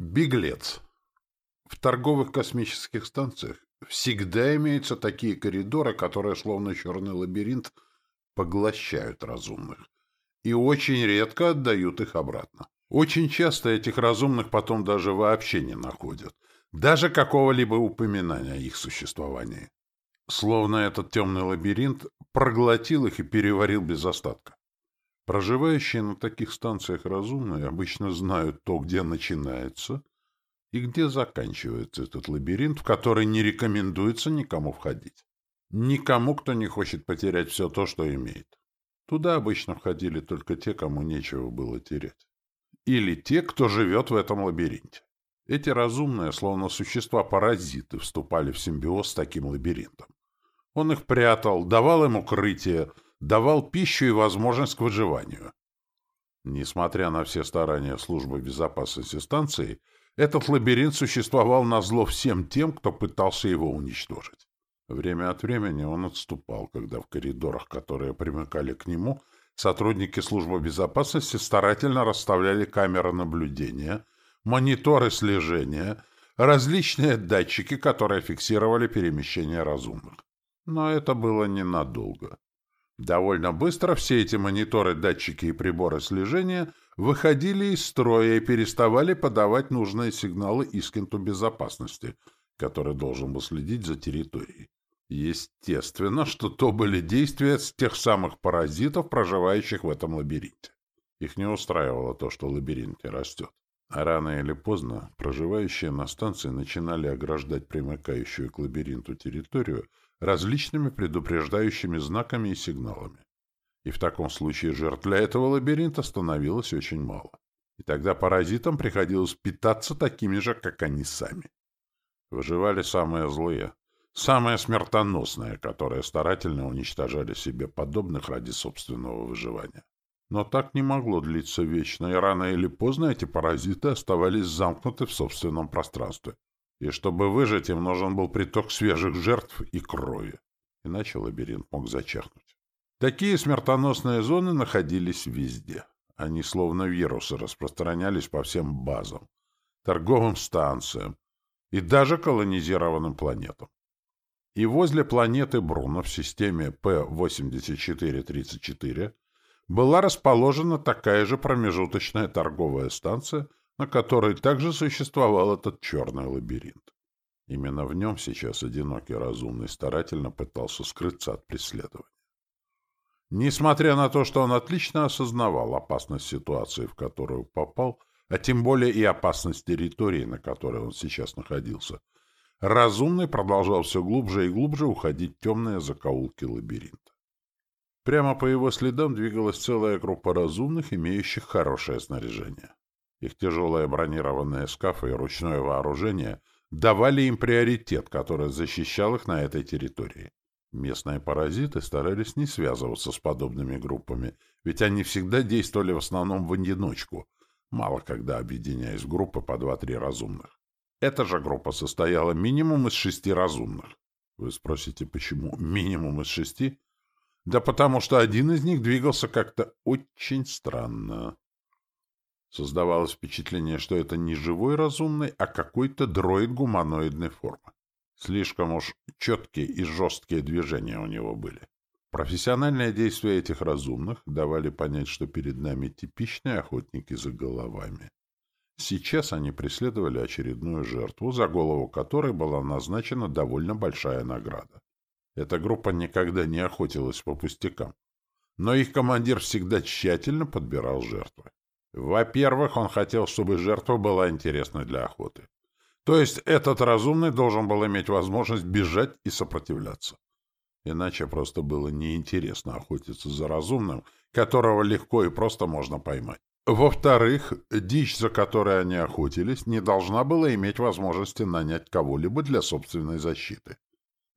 Беглец. В торговых космических станциях всегда имеются такие коридоры, которые, словно черный лабиринт, поглощают разумных. И очень редко отдают их обратно. Очень часто этих разумных потом даже вообще не находят. Даже какого-либо упоминания о их существовании. Словно этот темный лабиринт проглотил их и переварил без остатка. Проживающие на таких станциях разумные обычно знают то, где начинается и где заканчивается этот лабиринт, в который не рекомендуется никому входить. Никому, кто не хочет потерять все то, что имеет. Туда обычно входили только те, кому нечего было терять. Или те, кто живет в этом лабиринте. Эти разумные, словно существа-паразиты, вступали в симбиоз с таким лабиринтом. Он их прятал, давал им укрытие, давал пищу и возможность к выживанию. Несмотря на все старания службы безопасности станции, этот лабиринт существовал на зло всем тем, кто пытался его уничтожить. Время от времени он отступал, когда в коридорах, которые примыкали к нему, сотрудники службы безопасности старательно расставляли камеры наблюдения, мониторы слежения, различные датчики, которые фиксировали перемещение разумных. Но это было ненадолго. Довольно быстро все эти мониторы, датчики и приборы слежения выходили из строя и переставали подавать нужные сигналы Искенту безопасности, который должен был следить за территорией. Естественно, что то были действия с тех самых паразитов, проживающих в этом лабиринте. Их не устраивало то, что лабиринт не растет. А рано или поздно проживающие на станции начинали ограждать примыкающую к лабиринту территорию различными предупреждающими знаками и сигналами. И в таком случае жертв для этого лабиринта становилось очень мало. И тогда паразитам приходилось питаться такими же, как они сами. Выживали самые злые, самые смертоносные, которые старательно уничтожали себе подобных ради собственного выживания. Но так не могло длиться вечно, и рано или поздно эти паразиты оставались замкнуты в собственном пространстве и чтобы выжить, им нужен был приток свежих жертв и крови. Иначе лабиринт мог зачахнуть. Такие смертоносные зоны находились везде. Они словно вирусы распространялись по всем базам, торговым станциям и даже колонизированным планетам. И возле планеты Бруно в системе П-8434 была расположена такая же промежуточная торговая станция — на которой также существовал этот черный лабиринт. Именно в нем сейчас одинокий разумный старательно пытался скрыться от преследования. Несмотря на то, что он отлично осознавал опасность ситуации, в которую попал, а тем более и опасность территории, на которой он сейчас находился, разумный продолжал все глубже и глубже уходить в темные закоулки лабиринта. Прямо по его следам двигалась целая группа разумных, имеющих хорошее снаряжение. Их тяжелые бронированные скафы и ручное вооружение давали им приоритет, который защищал их на этой территории. Местные паразиты старались не связываться с подобными группами, ведь они всегда действовали в основном в одиночку, мало когда объединяясь в группы по два-три разумных. Эта же группа состояла минимум из шести разумных. Вы спросите, почему минимум из шести? Да потому что один из них двигался как-то очень странно. Создавалось впечатление, что это не живой разумный, а какой-то дроид гуманоидной формы. Слишком уж четкие и жесткие движения у него были. Профессиональные действия этих разумных давали понять, что перед нами типичные охотники за головами. Сейчас они преследовали очередную жертву, за голову которой была назначена довольно большая награда. Эта группа никогда не охотилась по пустякам, но их командир всегда тщательно подбирал жертвы. Во-первых, он хотел, чтобы жертва была интересной для охоты. То есть этот разумный должен был иметь возможность бежать и сопротивляться. Иначе просто было неинтересно охотиться за разумным, которого легко и просто можно поймать. Во-вторых, дичь, за которой они охотились, не должна была иметь возможности нанять кого-либо для собственной защиты.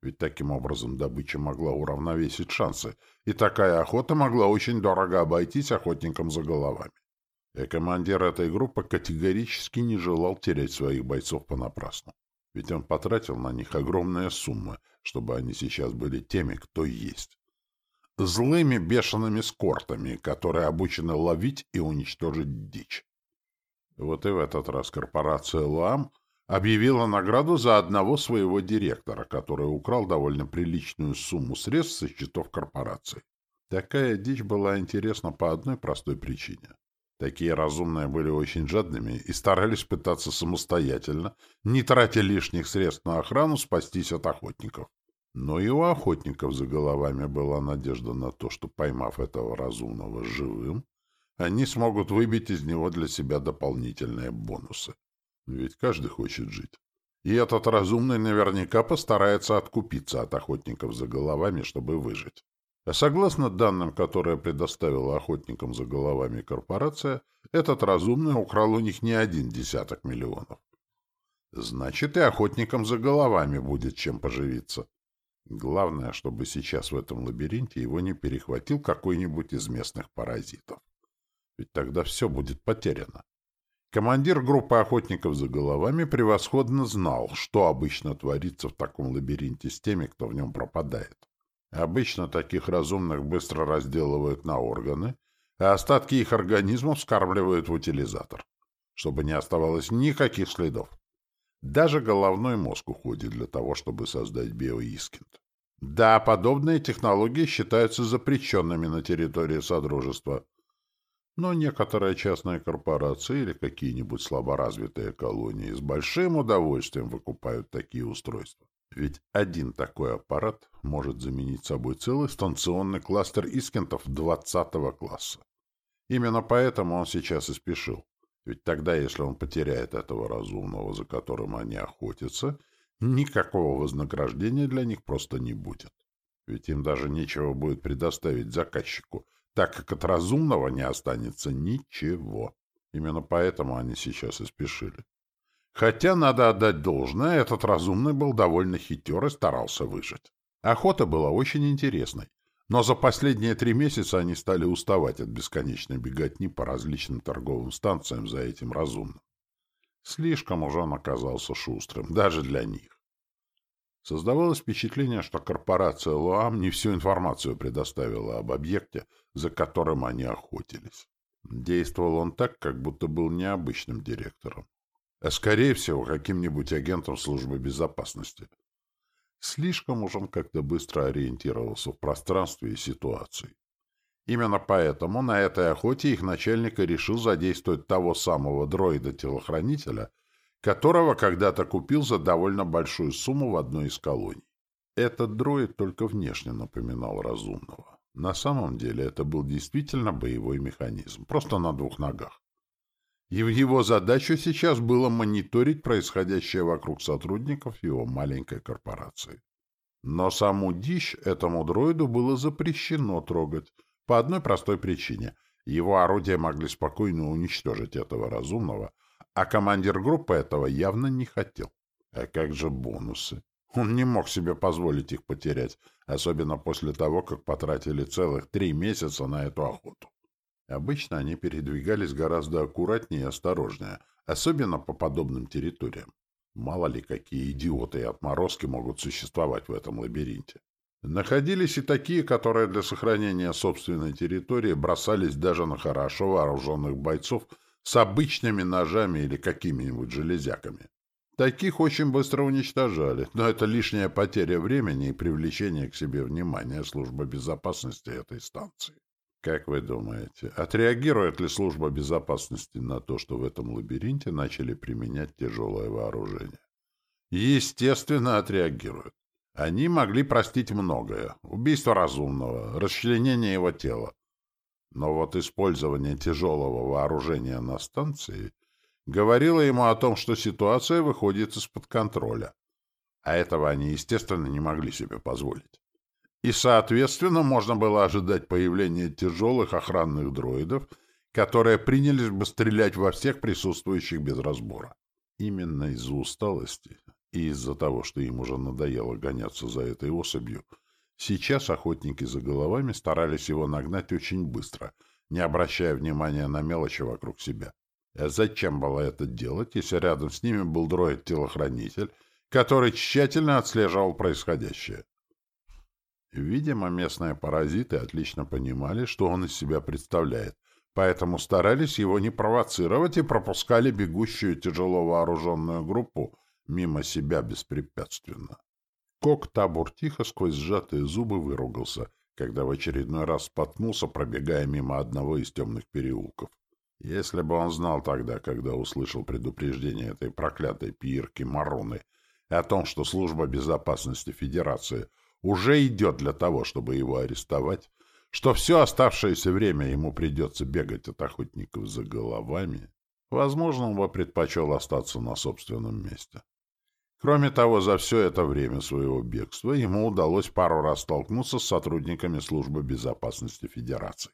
Ведь таким образом добыча могла уравновесить шансы, и такая охота могла очень дорого обойтись охотникам за головами. И командир этой группы категорически не желал терять своих бойцов понапрасну. Ведь он потратил на них огромные суммы, чтобы они сейчас были теми, кто есть. Злыми бешеными скортами, которые обучены ловить и уничтожить дичь. Вот и в этот раз корпорация «Луам» объявила награду за одного своего директора, который украл довольно приличную сумму средств со счетов корпорации. Такая дичь была интересна по одной простой причине. Такие разумные были очень жадными и старались пытаться самостоятельно, не тратя лишних средств на охрану, спастись от охотников. Но и у охотников за головами была надежда на то, что, поймав этого разумного живым, они смогут выбить из него для себя дополнительные бонусы. Ведь каждый хочет жить. И этот разумный наверняка постарается откупиться от охотников за головами, чтобы выжить. А согласно данным, которые предоставила охотникам за головами корпорация, этот разумный украл у них не один десяток миллионов. Значит, и охотникам за головами будет чем поживиться. Главное, чтобы сейчас в этом лабиринте его не перехватил какой-нибудь из местных паразитов. Ведь тогда все будет потеряно. Командир группы охотников за головами превосходно знал, что обычно творится в таком лабиринте с теми, кто в нем пропадает. Обычно таких разумных быстро разделывают на органы, а остатки их организмов скармливают в утилизатор, чтобы не оставалось никаких следов. Даже головной мозг уходит для того, чтобы создать биоискинт. Да, подобные технологии считаются запрещенными на территории Содружества, но некоторые частные корпорации или какие-нибудь слаборазвитые колонии с большим удовольствием выкупают такие устройства. Ведь один такой аппарат может заменить собой целый станционный кластер искентов 20 класса. Именно поэтому он сейчас и спешил. Ведь тогда, если он потеряет этого разумного, за которым они охотятся, никакого вознаграждения для них просто не будет. Ведь им даже нечего будет предоставить заказчику, так как от разумного не останется ничего. Именно поэтому они сейчас и спешили. Хотя, надо отдать должное, этот разумный был довольно хитер и старался выжить. Охота была очень интересной, но за последние три месяца они стали уставать от бесконечной беготни по различным торговым станциям за этим разумным. Слишком уже он оказался шустрым, даже для них. Создавалось впечатление, что корпорация Луам не всю информацию предоставила об объекте, за которым они охотились. Действовал он так, как будто был необычным директором а скорее всего каким-нибудь агентом службы безопасности. Слишком уж он как-то быстро ориентировался в пространстве и ситуации. Именно поэтому на этой охоте их начальник решил задействовать того самого дроида-телохранителя, которого когда-то купил за довольно большую сумму в одной из колоний. Этот дроид только внешне напоминал разумного. На самом деле это был действительно боевой механизм, просто на двух ногах его задачу сейчас было мониторить происходящее вокруг сотрудников его маленькой корпорации. Но саму дичь этому дроиду было запрещено трогать по одной простой причине. Его орудия могли спокойно уничтожить этого разумного, а командир группы этого явно не хотел. А как же бонусы? Он не мог себе позволить их потерять, особенно после того, как потратили целых три месяца на эту охоту. Обычно они передвигались гораздо аккуратнее и осторожнее, особенно по подобным территориям. Мало ли, какие идиоты и отморозки могут существовать в этом лабиринте. Находились и такие, которые для сохранения собственной территории бросались даже на хорошо вооруженных бойцов с обычными ножами или какими-нибудь железяками. Таких очень быстро уничтожали, но это лишняя потеря времени и привлечение к себе внимания службы безопасности этой станции. Как вы думаете, отреагирует ли служба безопасности на то, что в этом лабиринте начали применять тяжелое вооружение? Естественно, отреагирует. Они могли простить многое. Убийство разумного, расчленение его тела. Но вот использование тяжелого вооружения на станции говорило ему о том, что ситуация выходит из-под контроля. А этого они, естественно, не могли себе позволить и, соответственно, можно было ожидать появления тяжелых охранных дроидов, которые принялись бы стрелять во всех присутствующих без разбора. Именно из-за усталости и из-за того, что им уже надоело гоняться за этой особью, сейчас охотники за головами старались его нагнать очень быстро, не обращая внимания на мелочи вокруг себя. А зачем было это делать, если рядом с ними был дроид-телохранитель, который тщательно отслеживал происходящее? Видимо, местные паразиты отлично понимали, что он из себя представляет, поэтому старались его не провоцировать и пропускали бегущую тяжело вооруженную группу мимо себя беспрепятственно. Кок-табур тихо сквозь сжатые зубы выругался, когда в очередной раз споткнулся, пробегая мимо одного из темных переулков. Если бы он знал тогда, когда услышал предупреждение этой проклятой пиирки Мароны о том, что служба безопасности Федерации уже идет для того, чтобы его арестовать, что все оставшееся время ему придется бегать от охотников за головами, возможно, он бы предпочел остаться на собственном месте. Кроме того, за все это время своего бегства ему удалось пару раз столкнуться с сотрудниками Службы безопасности Федерации.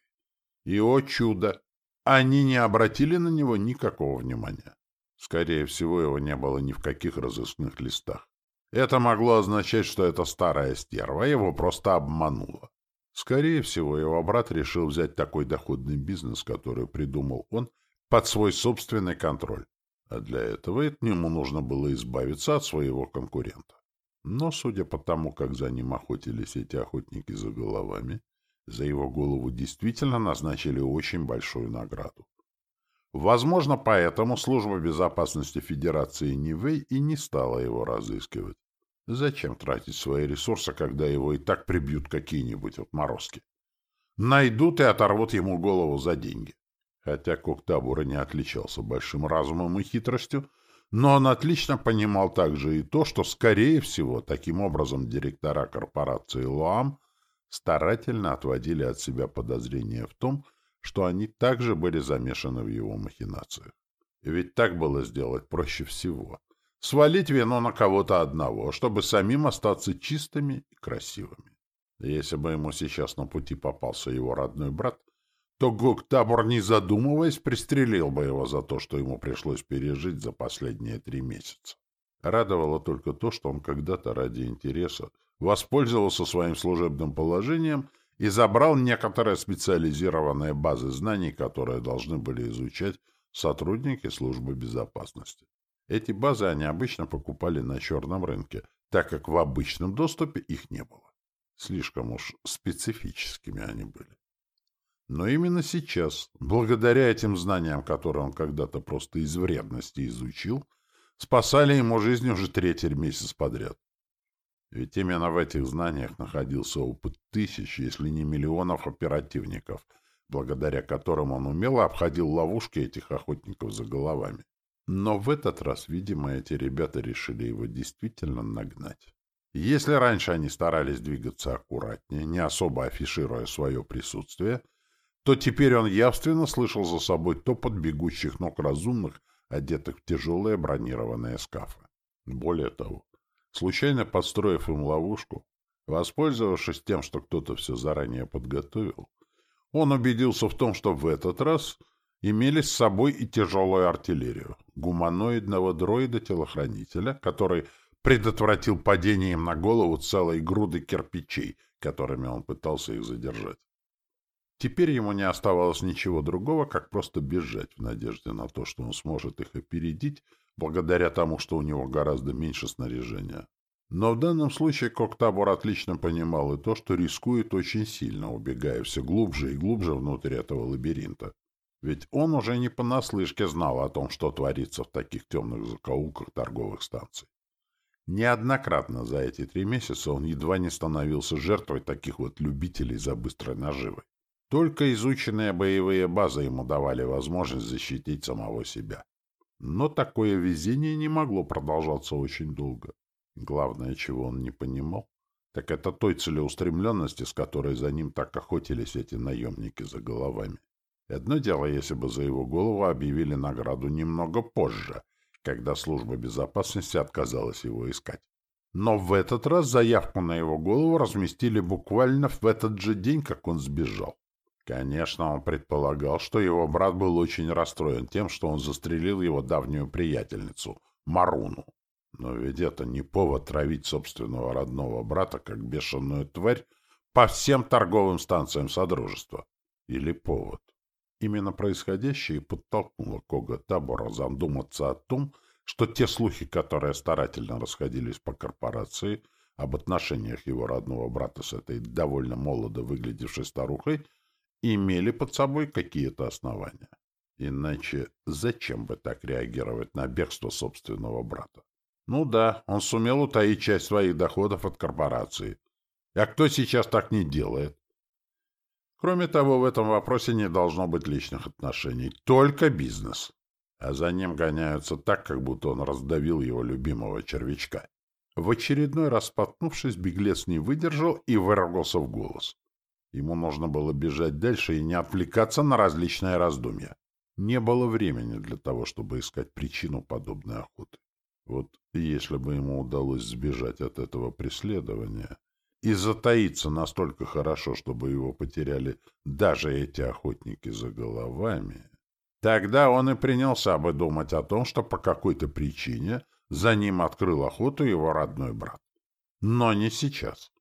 И, о чудо, они не обратили на него никакого внимания. Скорее всего, его не было ни в каких разыскных листах. Это могло означать, что эта старая стерва его просто обманула. Скорее всего, его брат решил взять такой доходный бизнес, который придумал он, под свой собственный контроль. А для этого к нему нужно было избавиться от своего конкурента. Но, судя по тому, как за ним охотились эти охотники за головами, за его голову действительно назначили очень большую награду. Возможно, поэтому Служба безопасности Федерации Нивэй и не стала его разыскивать. Зачем тратить свои ресурсы, когда его и так прибьют какие-нибудь отморозки? Найдут и оторвут ему голову за деньги. Хотя Коктабура не отличался большим разумом и хитростью, но он отлично понимал также и то, что, скорее всего, таким образом директора корпорации Лоам старательно отводили от себя подозрения в том, что они также были замешаны в его махинациях. Ведь так было сделать проще всего. Свалить вину на кого-то одного, чтобы самим остаться чистыми и красивыми. Если бы ему сейчас на пути попался его родной брат, то Гоктабор, не задумываясь, пристрелил бы его за то, что ему пришлось пережить за последние три месяца. Радовало только то, что он когда-то ради интереса воспользовался своим служебным положением и забрал некоторые специализированные базы знаний, которые должны были изучать сотрудники службы безопасности. Эти базы они обычно покупали на черном рынке, так как в обычном доступе их не было. Слишком уж специфическими они были. Но именно сейчас, благодаря этим знаниям, которые он когда-то просто из вредности изучил, спасали ему жизнь уже третий месяц подряд. Ведь именно в этих знаниях находился опыт тысяч, если не миллионов оперативников, благодаря которым он умело обходил ловушки этих охотников за головами. Но в этот раз, видимо, эти ребята решили его действительно нагнать. Если раньше они старались двигаться аккуратнее, не особо афишируя свое присутствие, то теперь он явственно слышал за собой топот бегущих ног разумных, одетых в тяжелые бронированные скафы. Более того, Случайно подстроив им ловушку, воспользовавшись тем, что кто-то все заранее подготовил, он убедился в том, что в этот раз имелись с собой и тяжелую артиллерию, гуманоидного дроида-телохранителя, который предотвратил падение им на голову целой груды кирпичей, которыми он пытался их задержать. Теперь ему не оставалось ничего другого, как просто бежать в надежде на то, что он сможет их опередить благодаря тому, что у него гораздо меньше снаряжения. Но в данном случае Коктабор отлично понимал и то, что рискует очень сильно, убегая все глубже и глубже внутрь этого лабиринта. Ведь он уже не понаслышке знал о том, что творится в таких темных закоулках торговых станций. Неоднократно за эти три месяца он едва не становился жертвой таких вот любителей за быстрой наживой. Только изученные боевые базы ему давали возможность защитить самого себя. Но такое везение не могло продолжаться очень долго. Главное, чего он не понимал, так это той целеустремленности, с которой за ним так охотились эти наемники за головами. Одно дело, если бы за его голову объявили награду немного позже, когда служба безопасности отказалась его искать. Но в этот раз заявку на его голову разместили буквально в этот же день, как он сбежал. Конечно, он предполагал, что его брат был очень расстроен тем, что он застрелил его давнюю приятельницу, Маруну. Но ведь это не повод травить собственного родного брата, как бешеную тварь, по всем торговым станциям Содружества. Или повод. Именно происходящее подтолкнуло Кога Табора задуматься о том, что те слухи, которые старательно расходились по корпорации об отношениях его родного брата с этой довольно молодо выглядевшей старухой, имели под собой какие-то основания. Иначе зачем бы так реагировать на бегство собственного брата? Ну да, он сумел утаить часть своих доходов от корпорации. А кто сейчас так не делает? Кроме того, в этом вопросе не должно быть личных отношений, только бизнес. А за ним гоняются так, как будто он раздавил его любимого червячка. В очередной раз споткнувшись, беглец не выдержал и выругался в голос. Ему нужно было бежать дальше и не отвлекаться на различные раздумья. Не было времени для того, чтобы искать причину подобной охоты. Вот если бы ему удалось сбежать от этого преследования и затаиться настолько хорошо, чтобы его потеряли даже эти охотники за головами, тогда он и принялся бы думать о том, что по какой-то причине за ним открыл охоту его родной брат. Но не сейчас.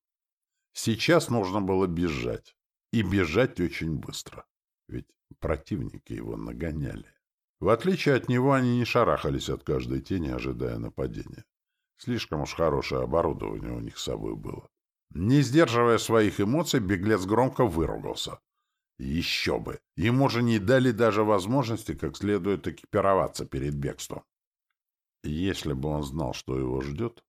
Сейчас нужно было бежать. И бежать очень быстро. Ведь Противники его нагоняли. В отличие от него, они не шарахались от каждой тени, ожидая нападения. Слишком уж хорошее оборудование у них с собой было. Не сдерживая своих эмоций, беглец громко выругался. Еще бы! Ему же не дали даже возможности как следует экипироваться перед бегством. Если бы он знал, что его ждет,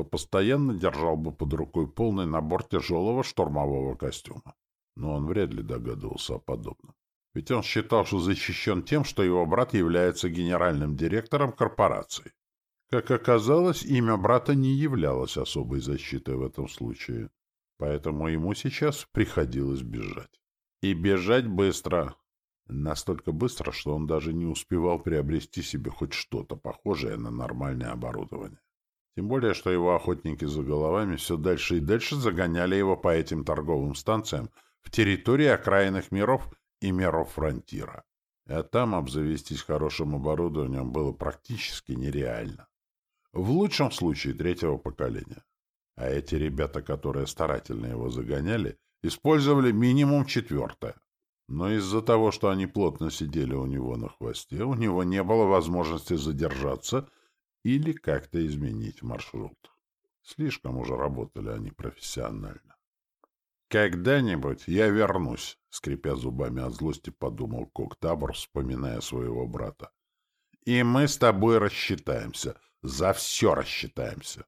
то постоянно держал бы под рукой полный набор тяжелого штурмового костюма. Но он вряд ли догадывался о подобном. Ведь он считал, что защищен тем, что его брат является генеральным директором корпорации. Как оказалось, имя брата не являлось особой защитой в этом случае, поэтому ему сейчас приходилось бежать. И бежать быстро. Настолько быстро, что он даже не успевал приобрести себе хоть что-то похожее на нормальное оборудование. Тем более, что его охотники за головами все дальше и дальше загоняли его по этим торговым станциям в территории окраинных миров и меров фронтира. А там обзавестись хорошим оборудованием было практически нереально. В лучшем случае третьего поколения. А эти ребята, которые старательно его загоняли, использовали минимум четвертое. Но из-за того, что они плотно сидели у него на хвосте, у него не было возможности задержаться или как-то изменить маршрут. Слишком уже работали они профессионально. «Когда-нибудь я вернусь», — скрипя зубами от злости, подумал Коктабр, вспоминая своего брата. «И мы с тобой рассчитаемся. За все рассчитаемся.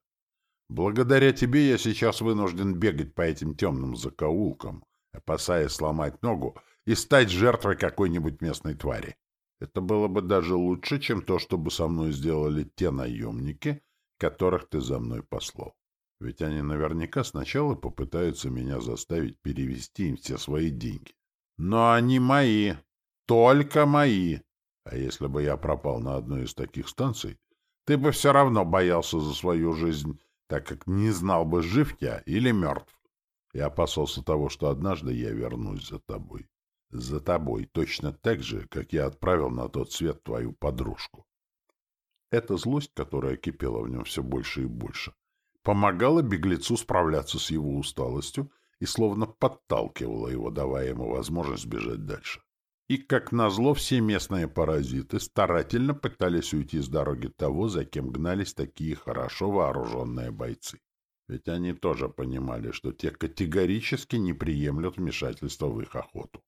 Благодаря тебе я сейчас вынужден бегать по этим темным закоулкам, опасаясь сломать ногу и стать жертвой какой-нибудь местной твари. Это было бы даже лучше, чем то, что бы со мной сделали те наемники, которых ты за мной послал. Ведь они наверняка сначала попытаются меня заставить перевести им все свои деньги. Но они мои. Только мои. А если бы я пропал на одной из таких станций, ты бы все равно боялся за свою жизнь, так как не знал бы, жив я или мертв. Я опасался того, что однажды я вернусь за тобой. За тобой, точно так же, как я отправил на тот свет твою подружку. Эта злость, которая кипела в нем все больше и больше, помогала беглецу справляться с его усталостью и словно подталкивала его, давая ему возможность бежать дальше. И, как назло, все местные паразиты старательно пытались уйти с дороги того, за кем гнались такие хорошо вооруженные бойцы. Ведь они тоже понимали, что те категорически не приемлют вмешательства в их охоту.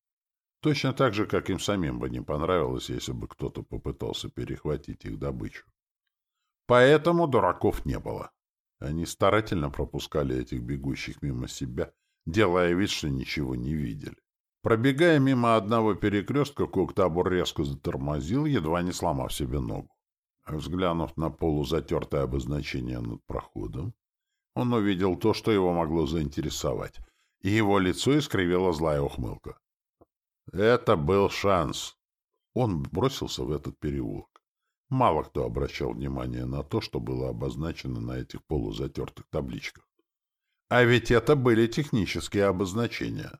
Точно так же, как им самим бы не понравилось, если бы кто-то попытался перехватить их добычу. Поэтому дураков не было. Они старательно пропускали этих бегущих мимо себя, делая вид, что ничего не видели. Пробегая мимо одного перекрестка, Коктабур резко затормозил, едва не сломав себе ногу. Взглянув на полузатертое обозначение над проходом, он увидел то, что его могло заинтересовать, и его лицо искривила злая ухмылка. Это был шанс. Он бросился в этот переулок. Мало кто обращал внимание на то, что было обозначено на этих полузатертых табличках. А ведь это были технические обозначения.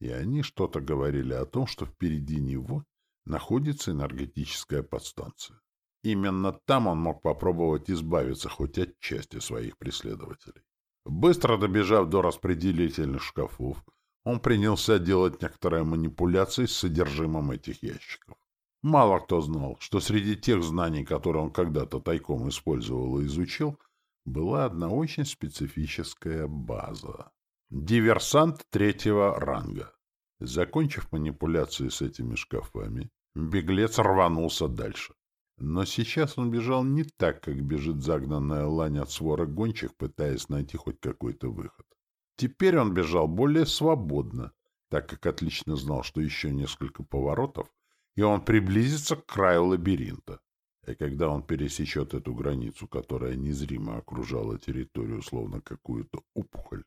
И они что-то говорили о том, что впереди него находится энергетическая подстанция. Именно там он мог попробовать избавиться хоть от части своих преследователей. Быстро добежав до распределительных шкафов, он принялся делать некоторые манипуляции с содержимым этих ящиков. Мало кто знал, что среди тех знаний, которые он когда-то тайком использовал и изучил, была одна очень специфическая база. Диверсант третьего ранга. Закончив манипуляции с этими шкафами, беглец рванулся дальше. Но сейчас он бежал не так, как бежит загнанная лань от свора гончих, пытаясь найти хоть какой-то выход. Теперь он бежал более свободно, так как отлично знал, что еще несколько поворотов, и он приблизится к краю лабиринта. И когда он пересечет эту границу, которая незримо окружала территорию, словно какую-то опухоль,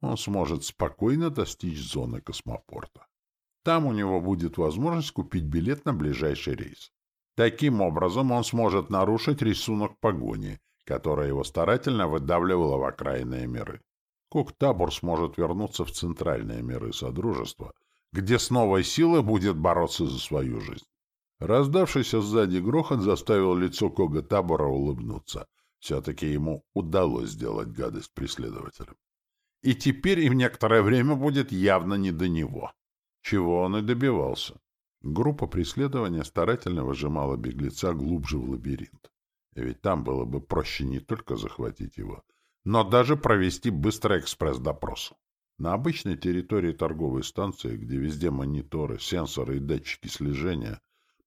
он сможет спокойно достичь зоны космопорта. Там у него будет возможность купить билет на ближайший рейс. Таким образом он сможет нарушить рисунок погони, которая его старательно выдавливала в окраинные миры. Кук-табор сможет вернуться в центральные миры Содружества, где с новой силой будет бороться за свою жизнь. Раздавшийся сзади грохот заставил лицо Кога Табора улыбнуться. Все-таки ему удалось сделать гадость преследователям. И теперь им некоторое время будет явно не до него. Чего он и добивался. Группа преследования старательно выжимала беглеца глубже в лабиринт. Ведь там было бы проще не только захватить его, но даже провести быстрый экспресс-допрос. На обычной территории торговой станции, где везде мониторы, сенсоры и датчики слежения,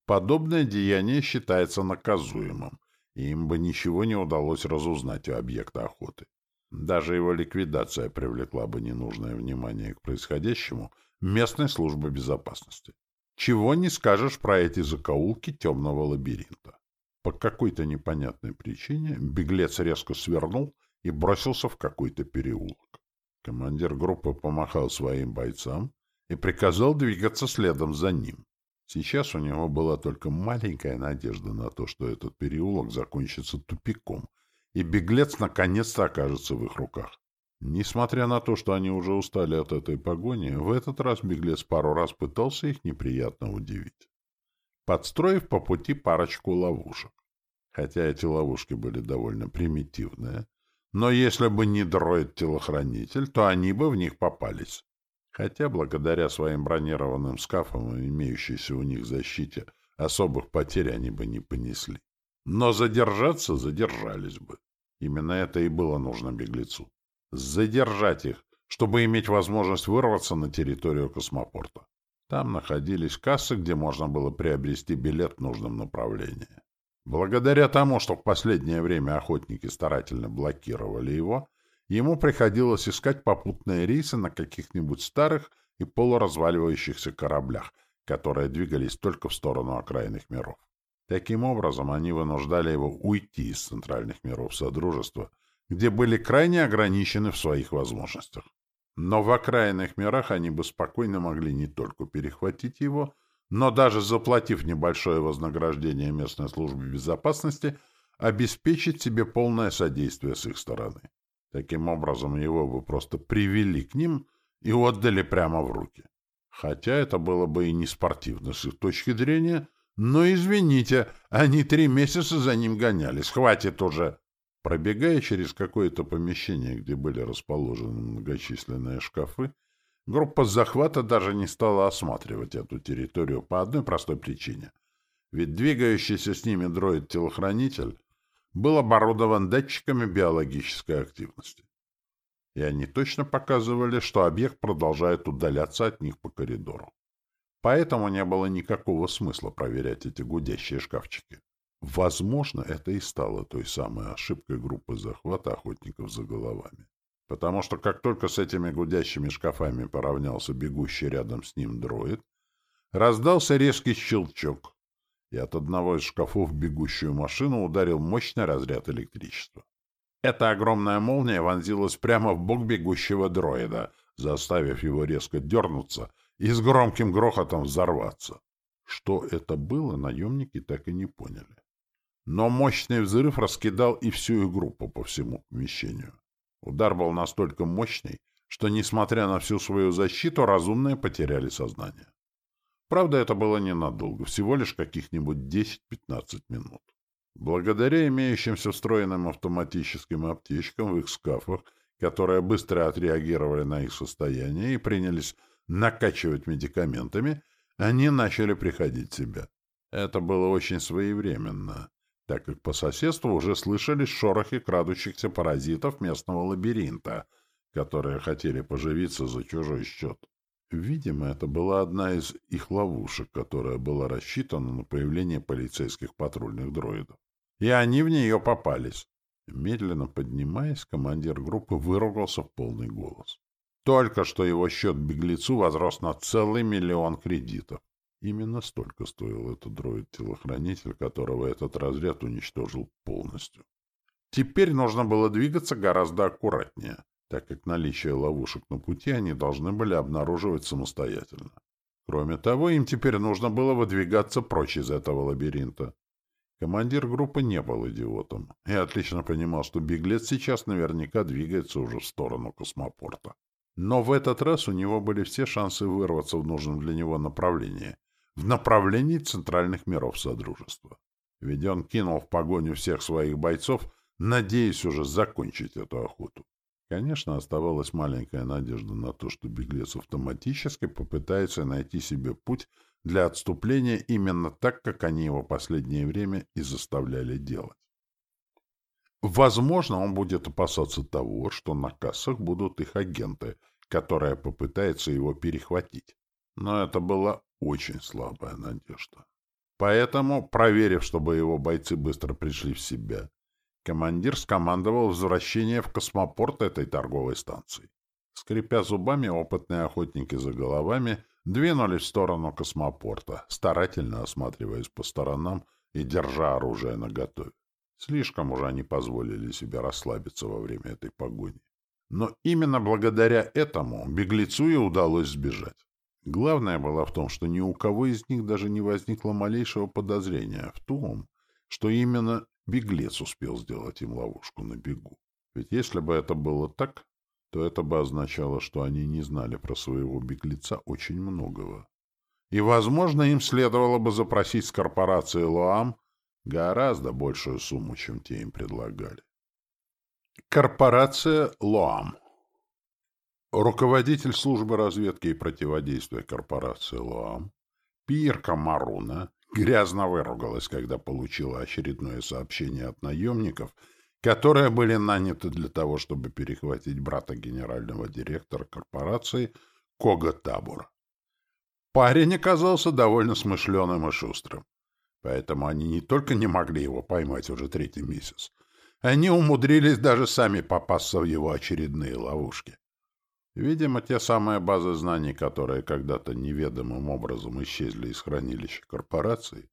подобное деяние считается наказуемым, и им бы ничего не удалось разузнать у объекта охоты. Даже его ликвидация привлекла бы ненужное внимание к происходящему местной службы безопасности. Чего не скажешь про эти закоулки темного лабиринта. По какой-то непонятной причине беглец резко свернул и бросился в какой-то переулок. Командир группы помахал своим бойцам и приказал двигаться следом за ним. Сейчас у него была только маленькая надежда на то, что этот переулок закончится тупиком, и беглец наконец-то окажется в их руках. Несмотря на то, что они уже устали от этой погони, в этот раз беглец пару раз пытался их неприятно удивить, подстроив по пути парочку ловушек. Хотя эти ловушки были довольно примитивные, но если бы не дроид-телохранитель, то они бы в них попались. Хотя благодаря своим бронированным скафам и имеющейся у них защите особых потерь они бы не понесли. Но задержаться задержались бы. Именно это и было нужно беглецу задержать их, чтобы иметь возможность вырваться на территорию космопорта. Там находились кассы, где можно было приобрести билет в нужном направлении. Благодаря тому, что в последнее время охотники старательно блокировали его, ему приходилось искать попутные рейсы на каких-нибудь старых и полуразваливающихся кораблях, которые двигались только в сторону окраинных миров. Таким образом, они вынуждали его уйти из центральных миров Содружества где были крайне ограничены в своих возможностях. Но в окраинных мирах они бы спокойно могли не только перехватить его, но даже заплатив небольшое вознаграждение местной службе безопасности, обеспечить себе полное содействие с их стороны. Таким образом, его бы просто привели к ним и отдали прямо в руки. Хотя это было бы и не спортивно с их точки зрения, но, извините, они три месяца за ним гонялись, хватит уже. Пробегая через какое-то помещение, где были расположены многочисленные шкафы, группа захвата даже не стала осматривать эту территорию по одной простой причине. Ведь двигающийся с ними дроид-телохранитель был оборудован датчиками биологической активности. И они точно показывали, что объект продолжает удаляться от них по коридору. Поэтому не было никакого смысла проверять эти гудящие шкафчики. Возможно, это и стало той самой ошибкой группы захвата охотников за головами. Потому что как только с этими гудящими шкафами поравнялся бегущий рядом с ним дроид, раздался резкий щелчок, и от одного из шкафов бегущую машину ударил мощный разряд электричества. Эта огромная молния вонзилась прямо в бок бегущего дроида, заставив его резко дернуться и с громким грохотом взорваться. Что это было, наемники так и не поняли. Но мощный взрыв раскидал и всю их группу по всему помещению. Удар был настолько мощный, что, несмотря на всю свою защиту, разумные потеряли сознание. Правда, это было ненадолго, всего лишь каких-нибудь 10-15 минут. Благодаря имеющимся встроенным автоматическим аптечкам в их скафах, которые быстро отреагировали на их состояние и принялись накачивать медикаментами, они начали приходить в себя. Это было очень своевременно так как по соседству уже слышались шорохи крадущихся паразитов местного лабиринта, которые хотели поживиться за чужой счет. Видимо, это была одна из их ловушек, которая была рассчитана на появление полицейских патрульных дроидов. И они в нее попались. Медленно поднимаясь, командир группы выругался в полный голос. Только что его счет беглецу возрос на целый миллион кредитов. Именно столько стоил этот дроид-телохранитель, которого этот разряд уничтожил полностью. Теперь нужно было двигаться гораздо аккуратнее, так как наличие ловушек на пути они должны были обнаруживать самостоятельно. Кроме того, им теперь нужно было выдвигаться прочь из этого лабиринта. Командир группы не был идиотом и отлично понимал, что беглец сейчас наверняка двигается уже в сторону космопорта. Но в этот раз у него были все шансы вырваться в нужном для него направлении, в направлении центральных миров Содружества. Ведь он кинул в погоню всех своих бойцов, надеясь уже закончить эту охоту. Конечно, оставалась маленькая надежда на то, что беглец автоматически попытается найти себе путь для отступления именно так, как они его последнее время и заставляли делать. Возможно, он будет опасаться того, что на кассах будут их агенты, которые попытаются его перехватить. Но это была очень слабая надежда. Поэтому, проверив, чтобы его бойцы быстро пришли в себя, командир скомандовал возвращение в космопорт этой торговой станции. Скрипя зубами, опытные охотники за головами двинулись в сторону космопорта, старательно осматриваясь по сторонам и держа оружие наготове. Слишком уже они позволили себе расслабиться во время этой погони. Но именно благодаря этому беглецу и удалось сбежать. Главное было в том, что ни у кого из них даже не возникло малейшего подозрения в том, что именно беглец успел сделать им ловушку на бегу. Ведь если бы это было так, то это бы означало, что они не знали про своего беглеца очень многого. И, возможно, им следовало бы запросить с корпорации Лоам гораздо большую сумму, чем те им предлагали. Корпорация Лоам Руководитель службы разведки и противодействия корпорации ЛОАМ Пирка Маруна грязно выругалась, когда получила очередное сообщение от наемников, которые были наняты для того, чтобы перехватить брата генерального директора корпорации Кога Табура. Парень оказался довольно смышленым и шустрым, поэтому они не только не могли его поймать уже третий месяц, они умудрились даже сами попасться в его очередные ловушки. Видимо, те самые базы знаний, которые когда-то неведомым образом исчезли из хранилища корпорации,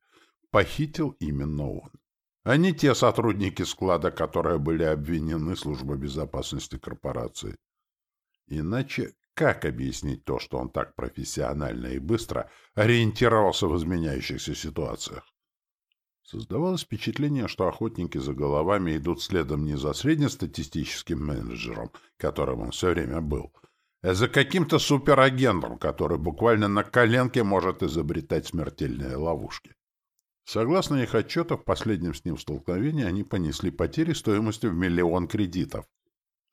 похитил именно он. А не те сотрудники склада, которые были обвинены службой безопасности корпорации. Иначе как объяснить то, что он так профессионально и быстро ориентировался в изменяющихся ситуациях? Создавалось впечатление, что охотники за головами идут следом не за среднестатистическим менеджером, которым он все время был, за каким-то суперагентом, который буквально на коленке может изобретать смертельные ловушки. Согласно их отчету, в последнем с ним столкновении они понесли потери стоимостью в миллион кредитов.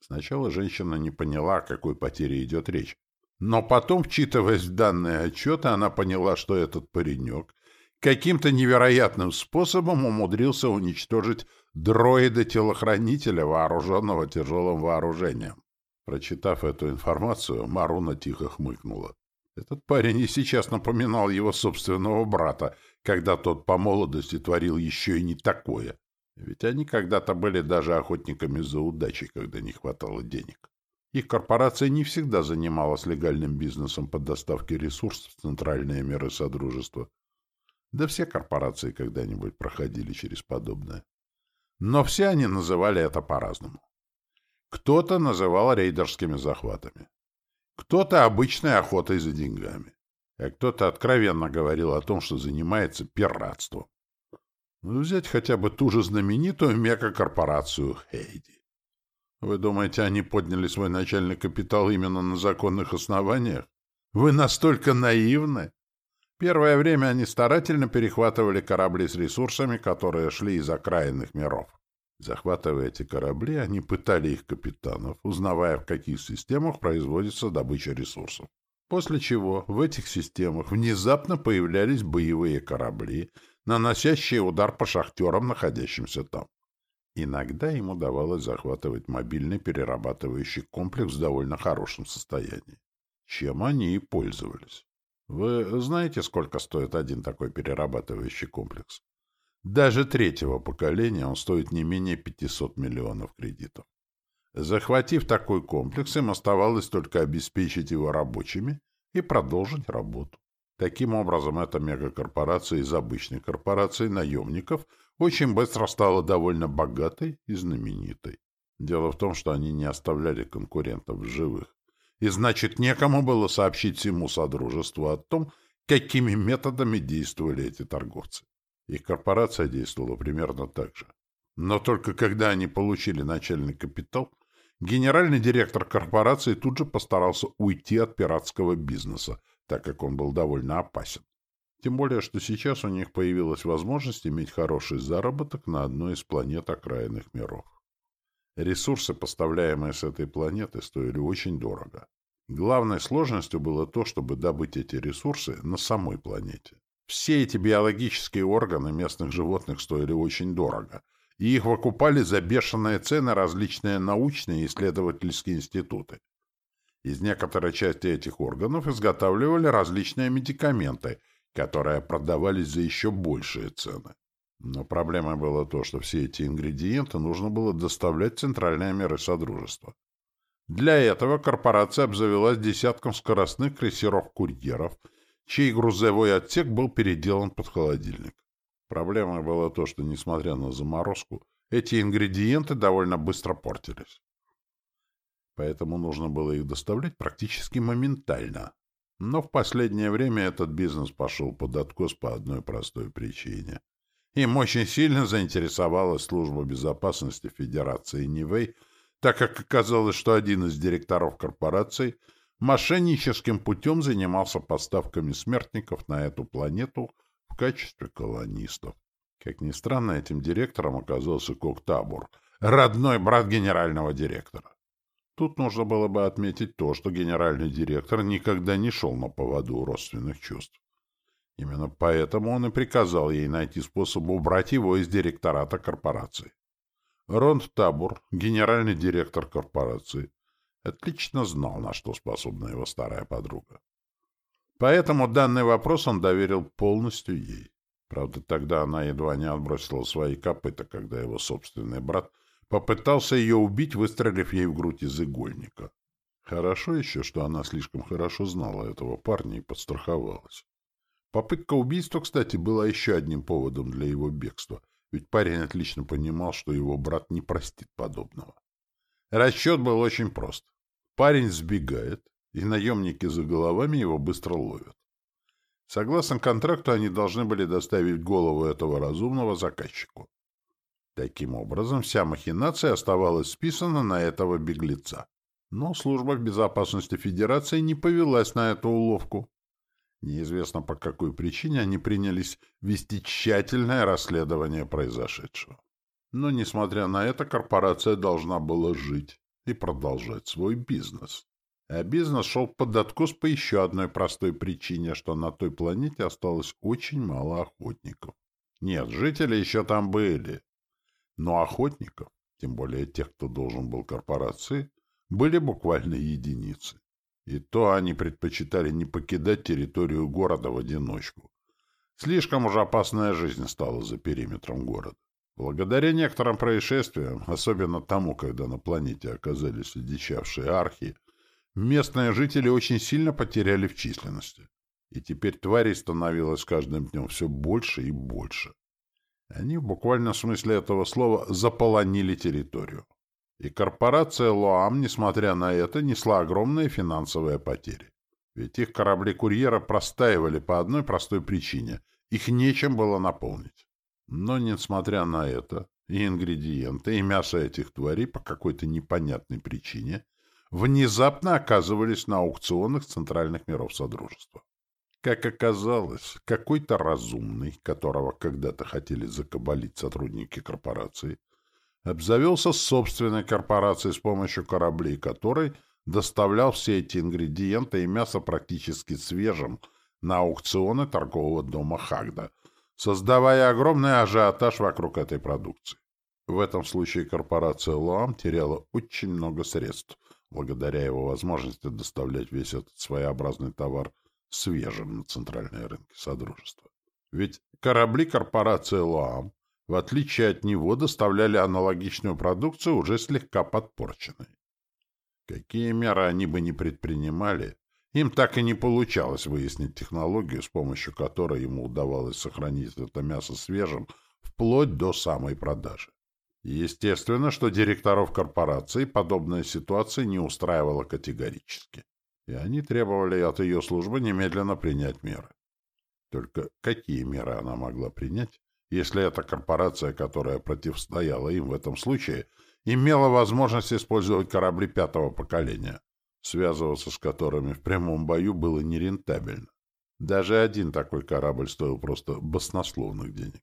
Сначала женщина не поняла, о какой потере идет речь. Но потом, вчитываясь в данные отчеты, она поняла, что этот паренек каким-то невероятным способом умудрился уничтожить дроида-телохранителя, вооруженного тяжелым вооружением. Прочитав эту информацию, Маруна тихо хмыкнула. Этот парень и сейчас напоминал его собственного брата, когда тот по молодости творил еще и не такое. Ведь они когда-то были даже охотниками за удачей, когда не хватало денег. Их корпорация не всегда занималась легальным бизнесом по доставке ресурсов в центральные миры Содружества. Да все корпорации когда-нибудь проходили через подобное. Но все они называли это по-разному. Кто-то называл рейдерскими захватами. Кто-то обычной охотой за деньгами. А кто-то откровенно говорил о том, что занимается пиратством. Ну, взять хотя бы ту же знаменитую мега-корпорацию Хейди. Вы думаете, они подняли свой начальный капитал именно на законных основаниях? Вы настолько наивны? Первое время они старательно перехватывали корабли с ресурсами, которые шли из окраинных миров. Захватывая эти корабли, они пытали их капитанов, узнавая, в каких системах производится добыча ресурсов. После чего в этих системах внезапно появлялись боевые корабли, наносящие удар по шахтерам, находящимся там. Иногда им удавалось захватывать мобильный перерабатывающий комплекс в довольно хорошем состоянии. чем они и пользовались. Вы знаете, сколько стоит один такой перерабатывающий комплекс? Даже третьего поколения он стоит не менее 500 миллионов кредитов. Захватив такой комплекс, им оставалось только обеспечить его рабочими и продолжить работу. Таким образом, эта мегакорпорация из обычной корпорации наемников очень быстро стала довольно богатой и знаменитой. Дело в том, что они не оставляли конкурентов в живых. И значит, некому было сообщить всему Содружеству о том, какими методами действовали эти торговцы. Их корпорация действовала примерно так же. Но только когда они получили начальный капитал, генеральный директор корпорации тут же постарался уйти от пиратского бизнеса, так как он был довольно опасен. Тем более, что сейчас у них появилась возможность иметь хороший заработок на одной из планет окраинных миров. Ресурсы, поставляемые с этой планеты, стоили очень дорого. Главной сложностью было то, чтобы добыть эти ресурсы на самой планете. Все эти биологические органы местных животных стоили очень дорого, и их выкупали за бешеные цены различные научные и исследовательские институты. Из некоторой части этих органов изготавливали различные медикаменты, которые продавались за еще большие цены. Но проблемой было то, что все эти ингредиенты нужно было доставлять в центральные миры Содружества. Для этого корпорация обзавелась десятком скоростных крейсеров-курьеров, чей грузовой отсек был переделан под холодильник. Проблемой было то, что, несмотря на заморозку, эти ингредиенты довольно быстро портились. Поэтому нужно было их доставлять практически моментально. Но в последнее время этот бизнес пошел под откос по одной простой причине. Им очень сильно заинтересовалась служба безопасности Федерации Нивэй, так как оказалось, что один из директоров корпорации мошенническим путем занимался поставками смертников на эту планету в качестве колонистов. Как ни странно, этим директором оказался Коктабур, родной брат генерального директора. Тут нужно было бы отметить то, что генеральный директор никогда не шел на поводу родственных чувств. Именно поэтому он и приказал ей найти способ убрать его из директората корпорации. Ронд Табур, генеральный директор корпорации, отлично знал, на что способна его старая подруга. Поэтому данный вопрос он доверил полностью ей. Правда, тогда она едва не отбросила свои копыта, когда его собственный брат попытался ее убить, выстрелив ей в грудь из игольника. Хорошо еще, что она слишком хорошо знала этого парня и подстраховалась. Попытка убийства, кстати, была еще одним поводом для его бегства, ведь парень отлично понимал, что его брат не простит подобного. Расчет был очень прост. Парень сбегает, и наемники за головами его быстро ловят. Согласно контракту, они должны были доставить голову этого разумного заказчику. Таким образом, вся махинация оставалась списана на этого беглеца. Но служба безопасности Федерации не повелась на эту уловку. Неизвестно по какой причине они принялись вести тщательное расследование произошедшего. Но, несмотря на это, корпорация должна была жить и продолжать свой бизнес. А бизнес шел под откос по еще одной простой причине, что на той планете осталось очень мало охотников. Нет, жители еще там были. Но охотников, тем более тех, кто должен был корпорации, были буквально единицы. И то они предпочитали не покидать территорию города в одиночку. Слишком уж опасная жизнь стала за периметром города. Благодаря некоторым происшествиям, особенно тому, когда на планете оказались одичавшие архи, местные жители очень сильно потеряли в численности. И теперь тварей становилось каждым днем все больше и больше. Они в буквальном смысле этого слова заполонили территорию. И корпорация Лоам, несмотря на это, несла огромные финансовые потери. Ведь их корабли-курьера простаивали по одной простой причине — их нечем было наполнить. Но, несмотря на это, и ингредиенты, и мясо этих тварей по какой-то непонятной причине внезапно оказывались на аукционах центральных миров Содружества. Как оказалось, какой-то разумный, которого когда-то хотели закабалить сотрудники корпорации, обзавелся собственной корпорацией с помощью кораблей которой доставлял все эти ингредиенты и мясо практически свежим на аукционы торгового дома Хагда, создавая огромный ажиотаж вокруг этой продукции. В этом случае корпорация Луам теряла очень много средств, благодаря его возможности доставлять весь этот своеобразный товар свежим на центральные рынки Содружества. Ведь корабли корпорации «Луам», в отличие от него, доставляли аналогичную продукцию уже слегка подпорченной. Какие меры они бы ни предпринимали, им так и не получалось выяснить технологию, с помощью которой ему удавалось сохранить это мясо свежим вплоть до самой продажи. Естественно, что директоров корпорации подобная ситуация не устраивала категорически, и они требовали от ее службы немедленно принять меры. Только какие меры она могла принять, если эта корпорация, которая противостояла им в этом случае, имела возможность использовать корабли пятого поколения, связываться с которыми в прямом бою было нерентабельно. Даже один такой корабль стоил просто баснословных денег.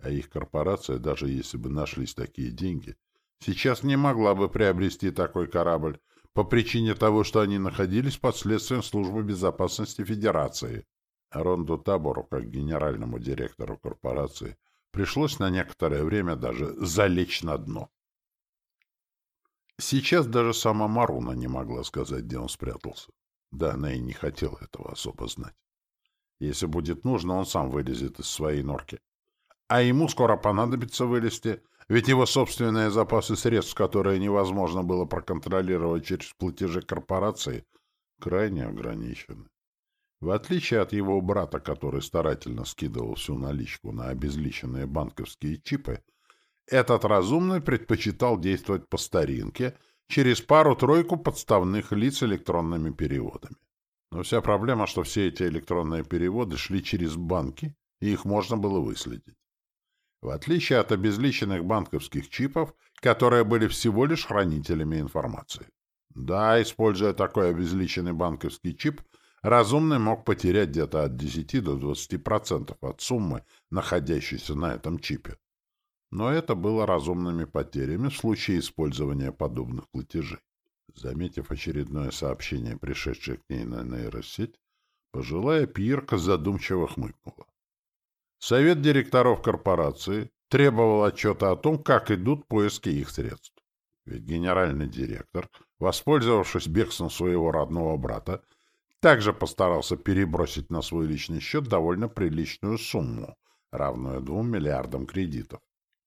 А их корпорация, даже если бы нашлись такие деньги, сейчас не могла бы приобрести такой корабль по причине того, что они находились под следствием Службы безопасности Федерации. Ронду Табору, как генеральному директору корпорации, пришлось на некоторое время даже залечь на дно. Сейчас даже сама Маруна не могла сказать, где он спрятался. Да, она и не хотела этого особо знать. Если будет нужно, он сам вылезет из своей норки. А ему скоро понадобится вылезти, ведь его собственные запасы средств, которые невозможно было проконтролировать через платежи корпорации, крайне ограничены. В отличие от его брата, который старательно скидывал всю наличку на обезличенные банковские чипы, этот разумный предпочитал действовать по старинке через пару-тройку подставных лиц электронными переводами. Но вся проблема, что все эти электронные переводы шли через банки, и их можно было выследить. В отличие от обезличенных банковских чипов, которые были всего лишь хранителями информации. Да, используя такой обезличенный банковский чип, разумный мог потерять где-то от 10 до 20% от суммы, находящейся на этом чипе но это было разумными потерями в случае использования подобных платежей. Заметив очередное сообщение, пришедшее к ней на нейросеть, пожилая пьерка задумчиво хмыкнула. Совет директоров корпорации требовал отчета о том, как идут поиски их средств. Ведь генеральный директор, воспользовавшись бегством своего родного брата, также постарался перебросить на свой личный счет довольно приличную сумму, равную двум миллиардам кредитов.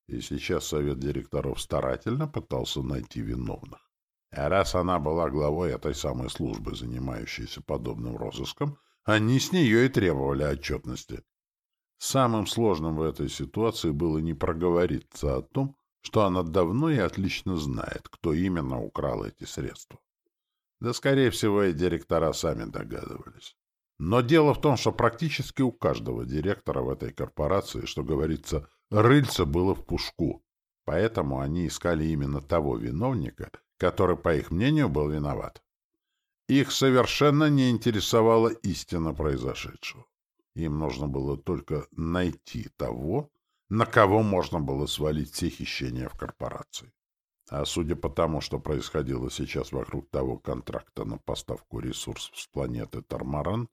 И сейчас совет директоров старательно пытался найти виновных. А раз она была главой этой самой службы, занимающейся подобным розыском, они с нее и требовали отчетности. Самым сложным в этой ситуации было не проговориться о том, что она давно и отлично знает, кто именно украл эти средства. Да, скорее всего, и директора сами догадывались. Но дело в том, что практически у каждого директора в этой корпорации, что говорится, Рыльца было в пушку, поэтому они искали именно того виновника, который, по их мнению, был виноват. Их совершенно не интересовала истина произошедшего. Им нужно было только найти того, на кого можно было свалить все хищения в корпорации. А судя по тому, что происходило сейчас вокруг того контракта на поставку ресурсов с планеты Тармаран,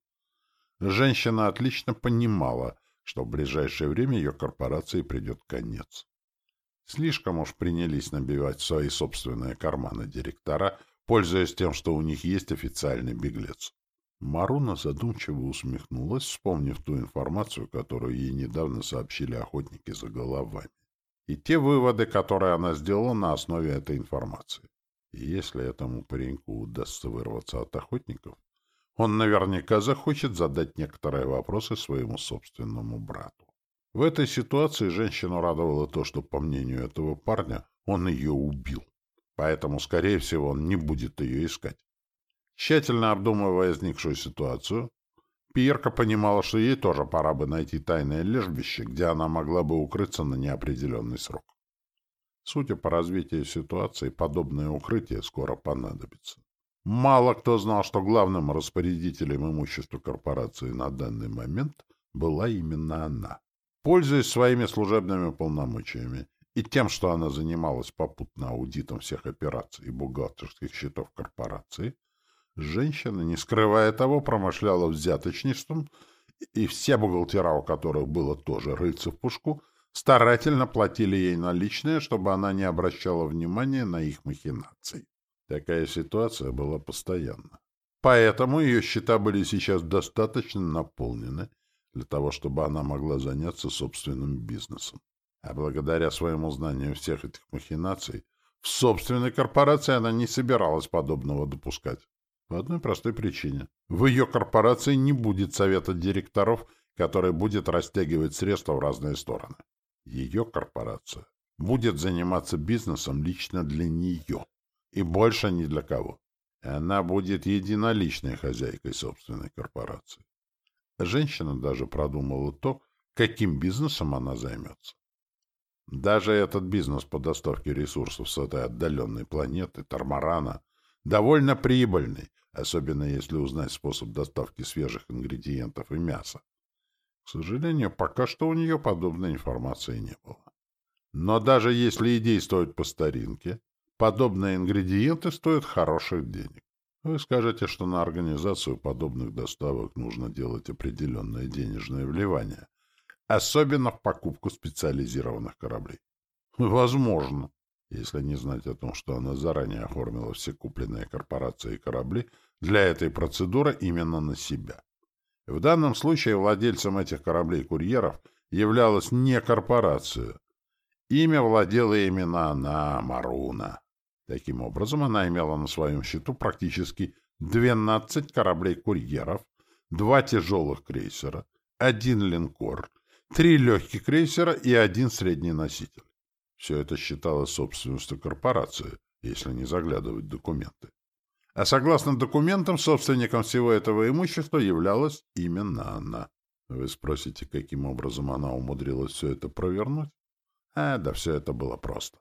женщина отлично понимала, что в ближайшее время ее корпорации придет конец. Слишком уж принялись набивать свои собственные карманы директора, пользуясь тем, что у них есть официальный беглец. Маруна задумчиво усмехнулась, вспомнив ту информацию, которую ей недавно сообщили охотники за головами, и те выводы, которые она сделала на основе этой информации. И если этому пареньку удастся вырваться от охотников, он наверняка захочет задать некоторые вопросы своему собственному брату. В этой ситуации женщину радовало то, что, по мнению этого парня, он ее убил. Поэтому, скорее всего, он не будет ее искать. Тщательно обдумывая возникшую ситуацию, Пьерка понимала, что ей тоже пора бы найти тайное лежбище, где она могла бы укрыться на неопределенный срок. Судя по развитию ситуации, подобное укрытие скоро понадобится. Мало кто знал, что главным распорядителем имущества корпорации на данный момент была именно она. Пользуясь своими служебными полномочиями и тем, что она занималась попутно аудитом всех операций и бухгалтерских счетов корпорации, женщина, не скрывая того, промышляла взяточничеством, и все бухгалтера, у которых было тоже рыльце в пушку, старательно платили ей наличные, чтобы она не обращала внимания на их махинации. Такая ситуация была постоянна. Поэтому ее счета были сейчас достаточно наполнены для того, чтобы она могла заняться собственным бизнесом. А благодаря своему знанию всех этих махинаций, в собственной корпорации она не собиралась подобного допускать. По одной простой причине. В ее корпорации не будет совета директоров, который будет растягивать средства в разные стороны. Ее корпорация будет заниматься бизнесом лично для нее. И больше ни для кого. Она будет единоличной хозяйкой собственной корпорации. Женщина даже продумала то, каким бизнесом она займется. Даже этот бизнес по доставке ресурсов с этой отдаленной планеты, Тормарана, довольно прибыльный, особенно если узнать способ доставки свежих ингредиентов и мяса. К сожалению, пока что у нее подобной информации не было. Но даже если и действовать по старинке, подобные ингредиенты стоят хороших денег. Вы скажете, что на организацию подобных доставок нужно делать определенное денежное вливание, особенно в покупку специализированных кораблей. Возможно, если не знать о том, что она заранее оформила все купленные корпорацией корабли для этой процедуры именно на себя. В данном случае владельцем этих кораблей-курьеров являлась не корпорация. Имя владела именно она, Маруна. Таким образом, она имела на своем счету практически 12 кораблей-курьеров, два тяжелых крейсера, один линкор, три легких крейсера и один средний носитель. Все это считалось собственностью корпорации, если не заглядывать в документы. А согласно документам, собственником всего этого имущества являлась именно она. Вы спросите, каким образом она умудрилась все это провернуть? А, да все это было просто.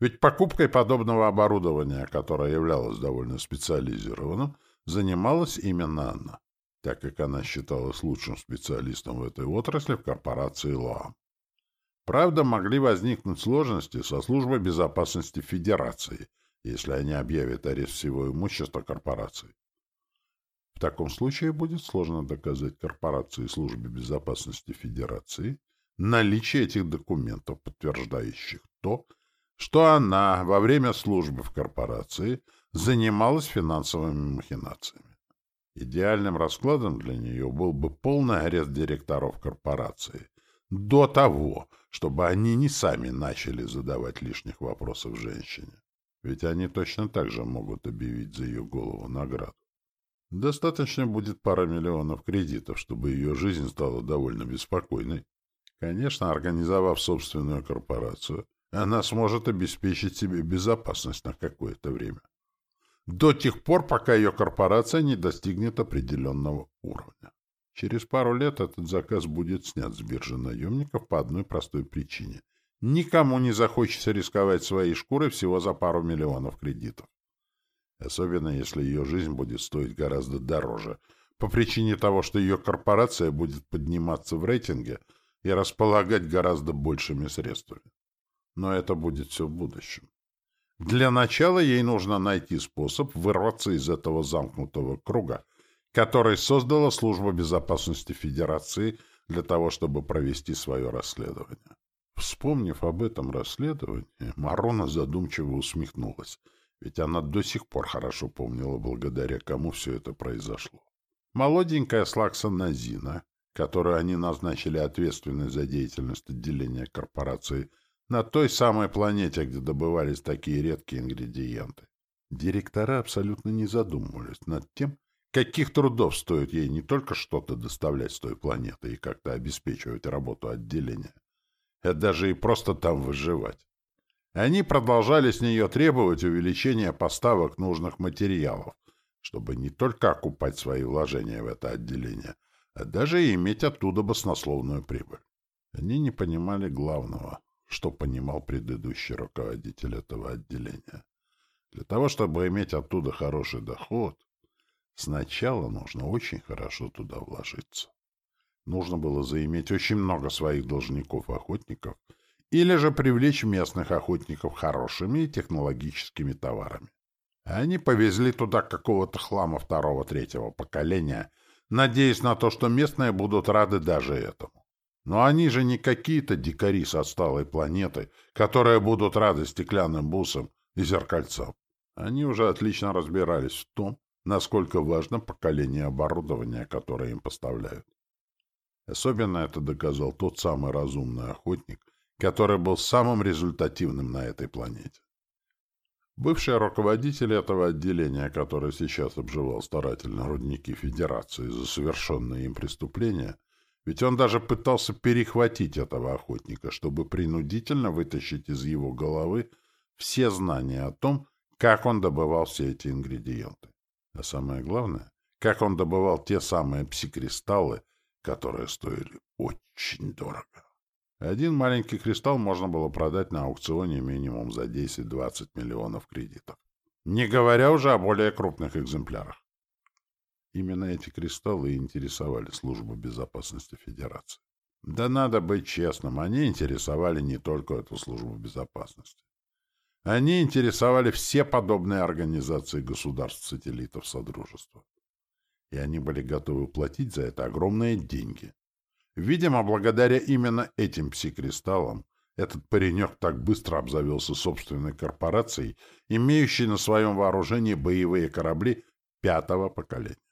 Ведь покупкой подобного оборудования, которое являлось довольно специализированным, занималась именно она, так как она считалась лучшим специалистом в этой отрасли в корпорации ЛОАМ. Правда, могли возникнуть сложности со службой безопасности Федерации, если они объявят арест всего имущества корпорации. В таком случае будет сложно доказать корпорации службе безопасности Федерации наличие этих документов, подтверждающих то, что она во время службы в корпорации занималась финансовыми махинациями. Идеальным раскладом для нее был бы полный арест директоров корпорации до того, чтобы они не сами начали задавать лишних вопросов женщине. Ведь они точно так же могут объявить за ее голову награду. Достаточно будет пара миллионов кредитов, чтобы ее жизнь стала довольно беспокойной. Конечно, организовав собственную корпорацию, она сможет обеспечить себе безопасность на какое-то время. До тех пор, пока ее корпорация не достигнет определенного уровня. Через пару лет этот заказ будет снят с биржи наемников по одной простой причине. Никому не захочется рисковать своей шкурой всего за пару миллионов кредитов. Особенно, если ее жизнь будет стоить гораздо дороже, по причине того, что ее корпорация будет подниматься в рейтинге и располагать гораздо большими средствами но это будет все в будущем. Для начала ей нужно найти способ вырваться из этого замкнутого круга, который создала Служба безопасности Федерации для того, чтобы провести свое расследование. Вспомнив об этом расследовании, Марона задумчиво усмехнулась, ведь она до сих пор хорошо помнила, благодаря кому все это произошло. Молоденькая Слакса Назина, которую они назначили ответственной за деятельность отделения корпорации на той самой планете, где добывались такие редкие ингредиенты. Директора абсолютно не задумывались над тем, каких трудов стоит ей не только что-то доставлять с той планеты и как-то обеспечивать работу отделения, а даже и просто там выживать. Они продолжали с нее требовать увеличения поставок нужных материалов, чтобы не только окупать свои вложения в это отделение, а даже и иметь оттуда баснословную прибыль. Они не понимали главного что понимал предыдущий руководитель этого отделения. Для того, чтобы иметь оттуда хороший доход, сначала нужно очень хорошо туда вложиться. Нужно было заиметь очень много своих должников-охотников или же привлечь местных охотников хорошими технологическими товарами. Они повезли туда какого-то хлама второго-третьего поколения, надеясь на то, что местные будут рады даже этому. Но они же не какие-то дикари с отсталой планеты, которые будут рады стеклянным бусам и зеркальцам. Они уже отлично разбирались в том, насколько важно поколение оборудования, которое им поставляют. Особенно это доказал тот самый разумный охотник, который был самым результативным на этой планете. Бывший руководитель этого отделения, который сейчас обживал старательно рудники Федерации за совершенные им преступления, ведь он даже пытался перехватить этого охотника, чтобы принудительно вытащить из его головы все знания о том, как он добывал все эти ингредиенты. А самое главное, как он добывал те самые псикристаллы, которые стоили очень дорого. Один маленький кристалл можно было продать на аукционе минимум за 10-20 миллионов кредитов. Не говоря уже о более крупных экземплярах. Именно эти кристаллы интересовали службу безопасности Федерации. Да надо быть честным, они интересовали не только эту службу безопасности. Они интересовали все подобные организации государств-сателлитов Содружества. И они были готовы платить за это огромные деньги. Видимо, благодаря именно этим пси-кристаллам этот паренек так быстро обзавелся собственной корпорацией, имеющей на своем вооружении боевые корабли пятого поколения.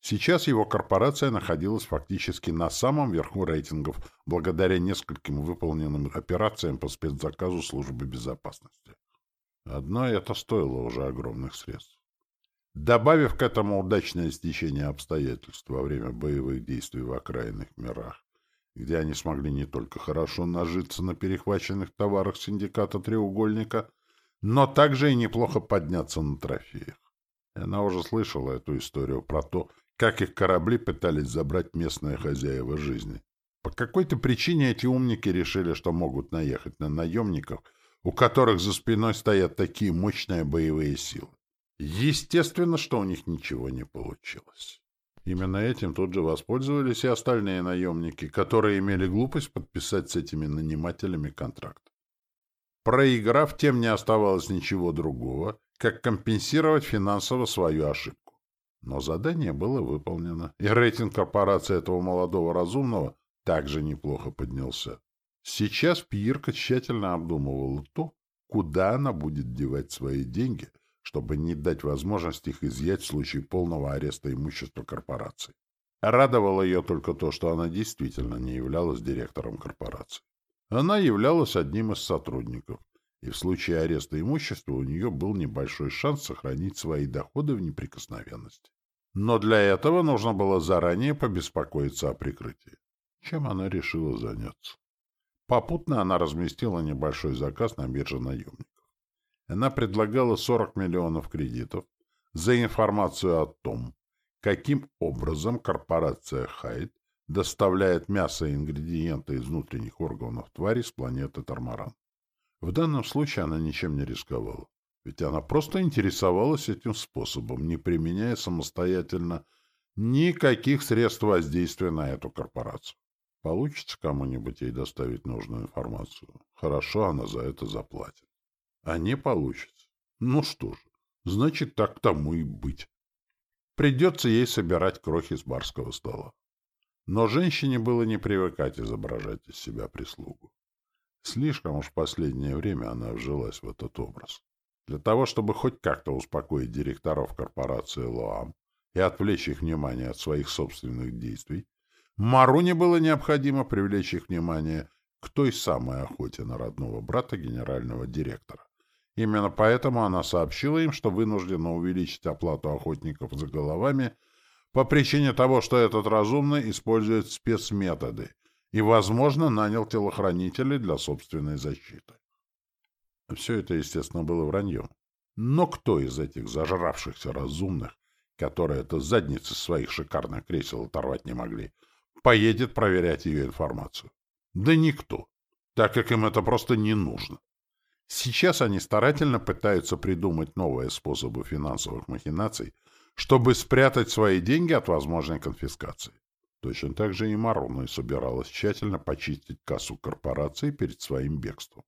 Сейчас его корпорация находилась фактически на самом верху рейтингов благодаря нескольким выполненным операциям по спецзаказу службы безопасности. Одно это стоило уже огромных средств. Добавив к этому удачное стечение обстоятельств во время боевых действий в окраинных мирах, где они смогли не только хорошо нажиться на перехваченных товарах синдиката «Треугольника», но также и неплохо подняться на трофеях. Она уже слышала эту историю про то, как их корабли пытались забрать местные хозяева жизни. По какой-то причине эти умники решили, что могут наехать на наемников, у которых за спиной стоят такие мощные боевые силы. Естественно, что у них ничего не получилось. Именно этим тут же воспользовались и остальные наемники, которые имели глупость подписать с этими нанимателями контракт. Проиграв, тем не оставалось ничего другого, как компенсировать финансово свою ошибку. Но задание было выполнено, и рейтинг корпорации этого молодого разумного также неплохо поднялся. Сейчас Пьерка тщательно обдумывала то, куда она будет девать свои деньги — чтобы не дать возможность их изъять в случае полного ареста имущества корпорации. Радовало ее только то, что она действительно не являлась директором корпорации. Она являлась одним из сотрудников, и в случае ареста имущества у нее был небольшой шанс сохранить свои доходы в неприкосновенности. Но для этого нужно было заранее побеспокоиться о прикрытии. Чем она решила заняться? Попутно она разместила небольшой заказ на бирже наемников. Она предлагала 40 миллионов кредитов за информацию о том, каким образом корпорация Хайд доставляет мясо и ингредиенты из внутренних органов твари с планеты Тормаран. В данном случае она ничем не рисковала, ведь она просто интересовалась этим способом, не применяя самостоятельно никаких средств воздействия на эту корпорацию. Получится кому-нибудь ей доставить нужную информацию. Хорошо, она за это заплатит. А не получится. Ну что ж, значит, так тому и быть. Придется ей собирать крохи с барского стола. Но женщине было не привыкать изображать из себя прислугу. Слишком уж в последнее время она вжилась в этот образ. Для того, чтобы хоть как-то успокоить директоров корпорации Лоам и отвлечь их внимание от своих собственных действий, Маруне было необходимо привлечь их внимание к той самой охоте на родного брата генерального директора. Именно поэтому она сообщила им, что вынуждена увеличить оплату охотников за головами по причине того, что этот разумный использует спецметоды и, возможно, нанял телохранителей для собственной защиты. Все это, естественно, было враньем. Но кто из этих зажравшихся разумных, которые это задницы своих шикарных кресел оторвать не могли, поедет проверять ее информацию? Да никто, так как им это просто не нужно. Сейчас они старательно пытаются придумать новые способы финансовых махинаций, чтобы спрятать свои деньги от возможной конфискации. Точно так же и Маруна собиралась тщательно почистить кассу корпорации перед своим бегством.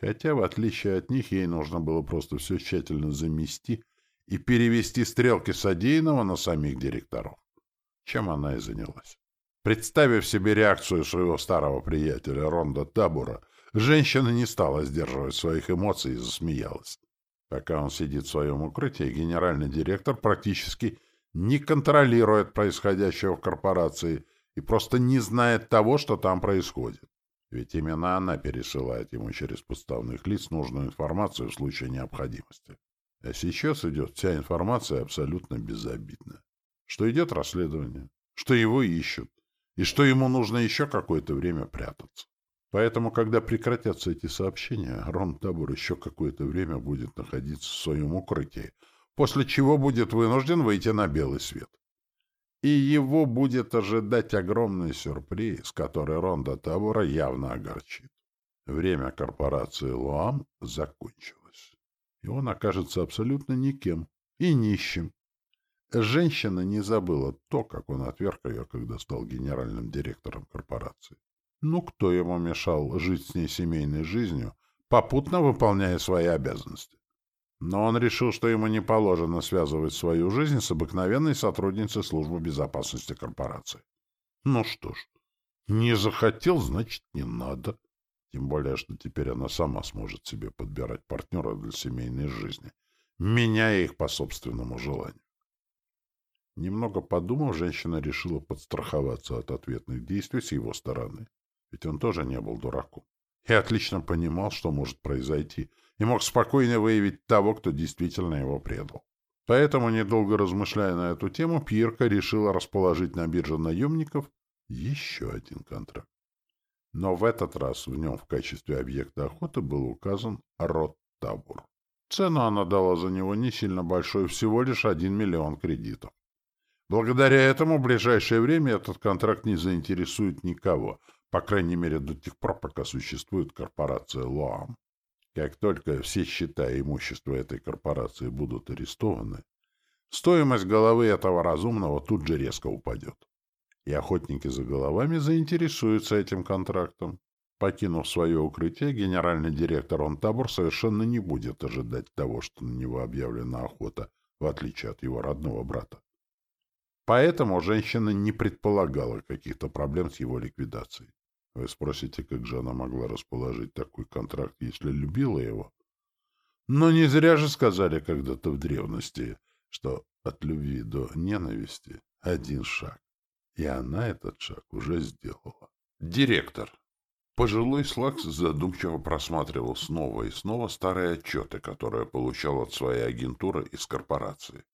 Хотя, в отличие от них, ей нужно было просто все тщательно замести и перевести стрелки содеянного на самих директоров. Чем она и занялась. Представив себе реакцию своего старого приятеля Ронда Табура, Женщина не стала сдерживать своих эмоций и засмеялась. Пока он сидит в своем укрытии, генеральный директор практически не контролирует происходящего в корпорации и просто не знает того, что там происходит. Ведь именно она пересылает ему через подставных лиц нужную информацию в случае необходимости. А сейчас идет вся информация абсолютно безобидна. Что идет расследование, что его ищут, и что ему нужно еще какое-то время прятаться. Поэтому, когда прекратятся эти сообщения, Рон Табур еще какое-то время будет находиться в своем укрытии, после чего будет вынужден выйти на белый свет. И его будет ожидать огромный сюрприз, который Ронда Табура явно огорчит. Время корпорации Луам закончилось, и он окажется абсолютно никем и нищим. Женщина не забыла то, как он отверг ее, когда стал генеральным директором корпорации. Ну, кто ему мешал жить с ней семейной жизнью, попутно выполняя свои обязанности? Но он решил, что ему не положено связывать свою жизнь с обыкновенной сотрудницей службы безопасности корпорации. Ну что ж, не захотел, значит, не надо. Тем более, что теперь она сама сможет себе подбирать партнера для семейной жизни, меняя их по собственному желанию. Немного подумав, женщина решила подстраховаться от ответных действий с его стороны. Ведь он тоже не был дураком. И отлично понимал, что может произойти, и мог спокойно выявить того, кто действительно его предал. Поэтому, недолго размышляя на эту тему, Пьерка решила расположить на бирже наемников еще один контракт. Но в этот раз в нем в качестве объекта охоты был указан род Табур. Цену она дала за него не сильно большой, всего лишь один миллион кредитов. Благодаря этому в ближайшее время этот контракт не заинтересует никого, по крайней мере, до тех пор, пока существует корпорация Лоам. Как только все счета и имущество этой корпорации будут арестованы, стоимость головы этого разумного тут же резко упадет. И охотники за головами заинтересуются этим контрактом. Покинув свое укрытие, генеральный директор Онтабур совершенно не будет ожидать того, что на него объявлена охота, в отличие от его родного брата. Поэтому женщина не предполагала каких-то проблем с его ликвидацией. Вы спросите, как же она могла расположить такой контракт, если любила его? Но не зря же сказали когда-то в древности, что от любви до ненависти один шаг. И она этот шаг уже сделала. Директор. Пожилой Слакс задумчиво просматривал снова и снова старые отчеты, которые получал от своей агентуры из корпорации.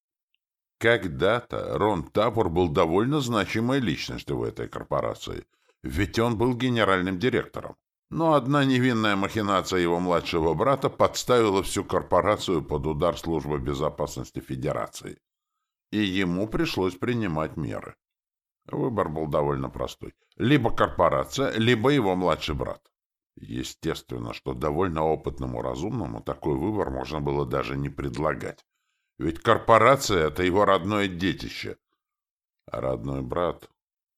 Когда-то Рон Табор был довольно значимой личностью в этой корпорации — ведь он был генеральным директором. Но одна невинная махинация его младшего брата подставила всю корпорацию под удар службы безопасности Федерации. И ему пришлось принимать меры. Выбор был довольно простой. Либо корпорация, либо его младший брат. Естественно, что довольно опытному разумному такой выбор можно было даже не предлагать. Ведь корпорация — это его родное детище. А родной брат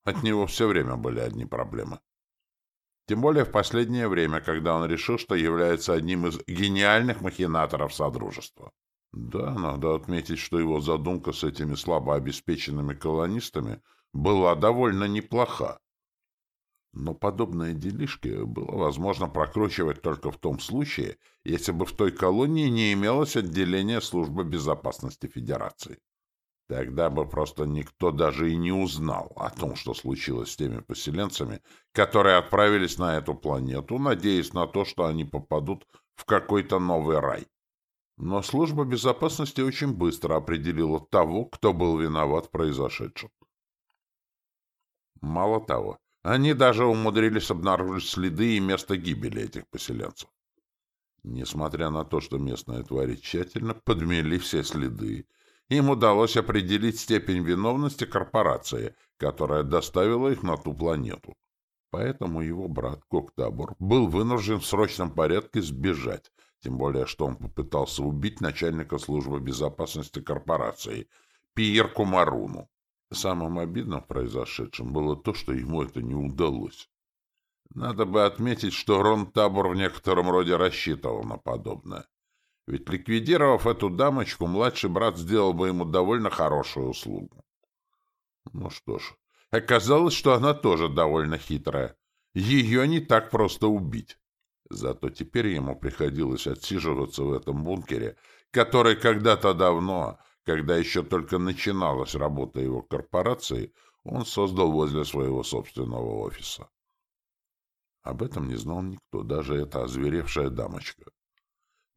от него все время были одни проблемы. Тем более в последнее время, когда он решил, что является одним из гениальных махинаторов Содружества. Да, надо отметить, что его задумка с этими слабо обеспеченными колонистами была довольно неплоха. Но подобные делишки было возможно прокручивать только в том случае, если бы в той колонии не имелось отделения службы безопасности Федерации. Тогда бы просто никто даже и не узнал о том, что случилось с теми поселенцами, которые отправились на эту планету, надеясь на то, что они попадут в какой-то новый рай. Но служба безопасности очень быстро определила того, кто был виноват в произошедшем. Мало того, они даже умудрились обнаружить следы и место гибели этих поселенцев. Несмотря на то, что местные твари тщательно подмели все следы им удалось определить степень виновности корпорации, которая доставила их на ту планету. Поэтому его брат Коктабур был вынужден в срочном порядке сбежать, тем более что он попытался убить начальника службы безопасности корпорации Пиер Кумаруну. Самым обидным в произошедшем было то, что ему это не удалось. Надо бы отметить, что Рон Табор в некотором роде рассчитывал на подобное. Ведь ликвидировав эту дамочку, младший брат сделал бы ему довольно хорошую услугу. Ну что ж, оказалось, что она тоже довольно хитрая. Ее не так просто убить. Зато теперь ему приходилось отсиживаться в этом бункере, который когда-то давно, когда еще только начиналась работа его корпорации, он создал возле своего собственного офиса. Об этом не знал никто, даже эта озверевшая дамочка.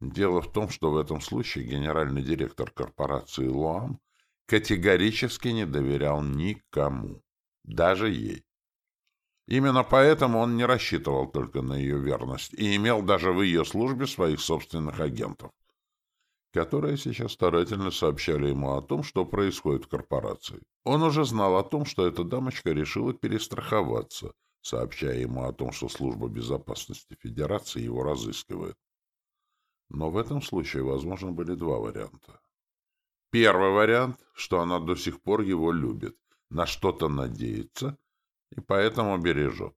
Дело в том, что в этом случае генеральный директор корпорации «Луам» категорически не доверял никому, даже ей. Именно поэтому он не рассчитывал только на ее верность и имел даже в ее службе своих собственных агентов, которые сейчас старательно сообщали ему о том, что происходит в корпорации. Он уже знал о том, что эта дамочка решила перестраховаться, сообщая ему о том, что служба безопасности Федерации его разыскивает. Но в этом случае возможно были два варианта. Первый вариант, что она до сих пор его любит, на что-то надеется — и поэтому бережет.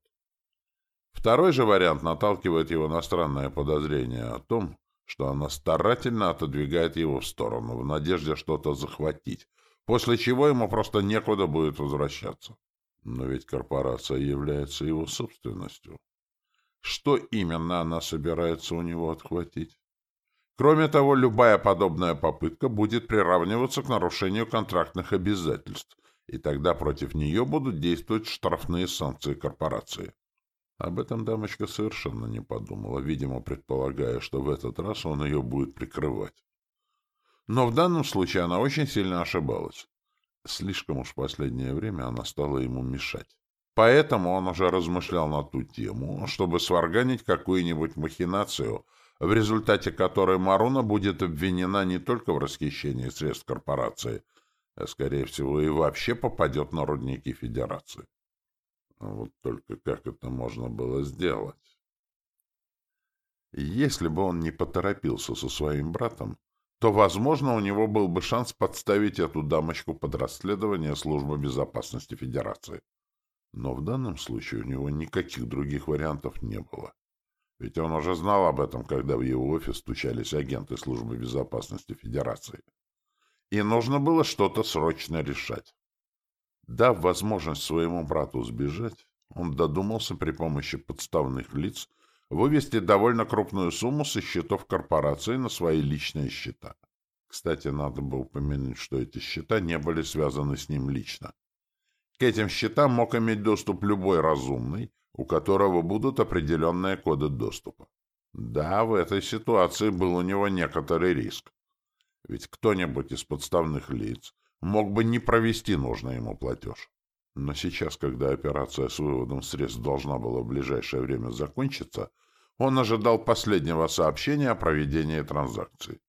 Второй же вариант наталкивает его на странное подозрение о том, что она старательно отодвигает его в сторону, в надежде что-то захватить, после чего ему просто некуда будет возвращаться. Но ведь корпорация является его собственностью. Что именно она собирается у него отхватить? Кроме того, любая подобная попытка будет приравниваться к нарушению контрактных обязательств, и тогда против нее будут действовать штрафные санкции корпорации. Об этом дамочка совершенно не подумала, видимо, предполагая, что в этот раз он ее будет прикрывать. Но в данном случае она очень сильно ошибалась. Слишком уж в последнее время она стала ему мешать. Поэтому он уже размышлял на ту тему, чтобы сварганить какую-нибудь махинацию, в результате которой Маруна будет обвинена не только в расхищении средств корпорации, а, скорее всего, и вообще попадет на рудники Федерации. Вот только как это можно было сделать? Если бы он не поторопился со своим братом, то, возможно, у него был бы шанс подставить эту дамочку под расследование Службы безопасности Федерации. Но в данном случае у него никаких других вариантов не было. Ведь он уже знал об этом, когда в его офис стучались агенты Службы безопасности Федерации и нужно было что-то срочно решать. Дав возможность своему брату сбежать, он додумался при помощи подставных лиц вывести довольно крупную сумму со счетов корпорации на свои личные счета. Кстати, надо бы упомянуть, что эти счета не были связаны с ним лично. К этим счетам мог иметь доступ любой разумный, у которого будут определенные коды доступа. Да, в этой ситуации был у него некоторый риск. Ведь кто-нибудь из подставных лиц мог бы не провести нужный ему платеж. Но сейчас, когда операция с выводом средств должна была в ближайшее время закончиться, он ожидал последнего сообщения о проведении транзакции.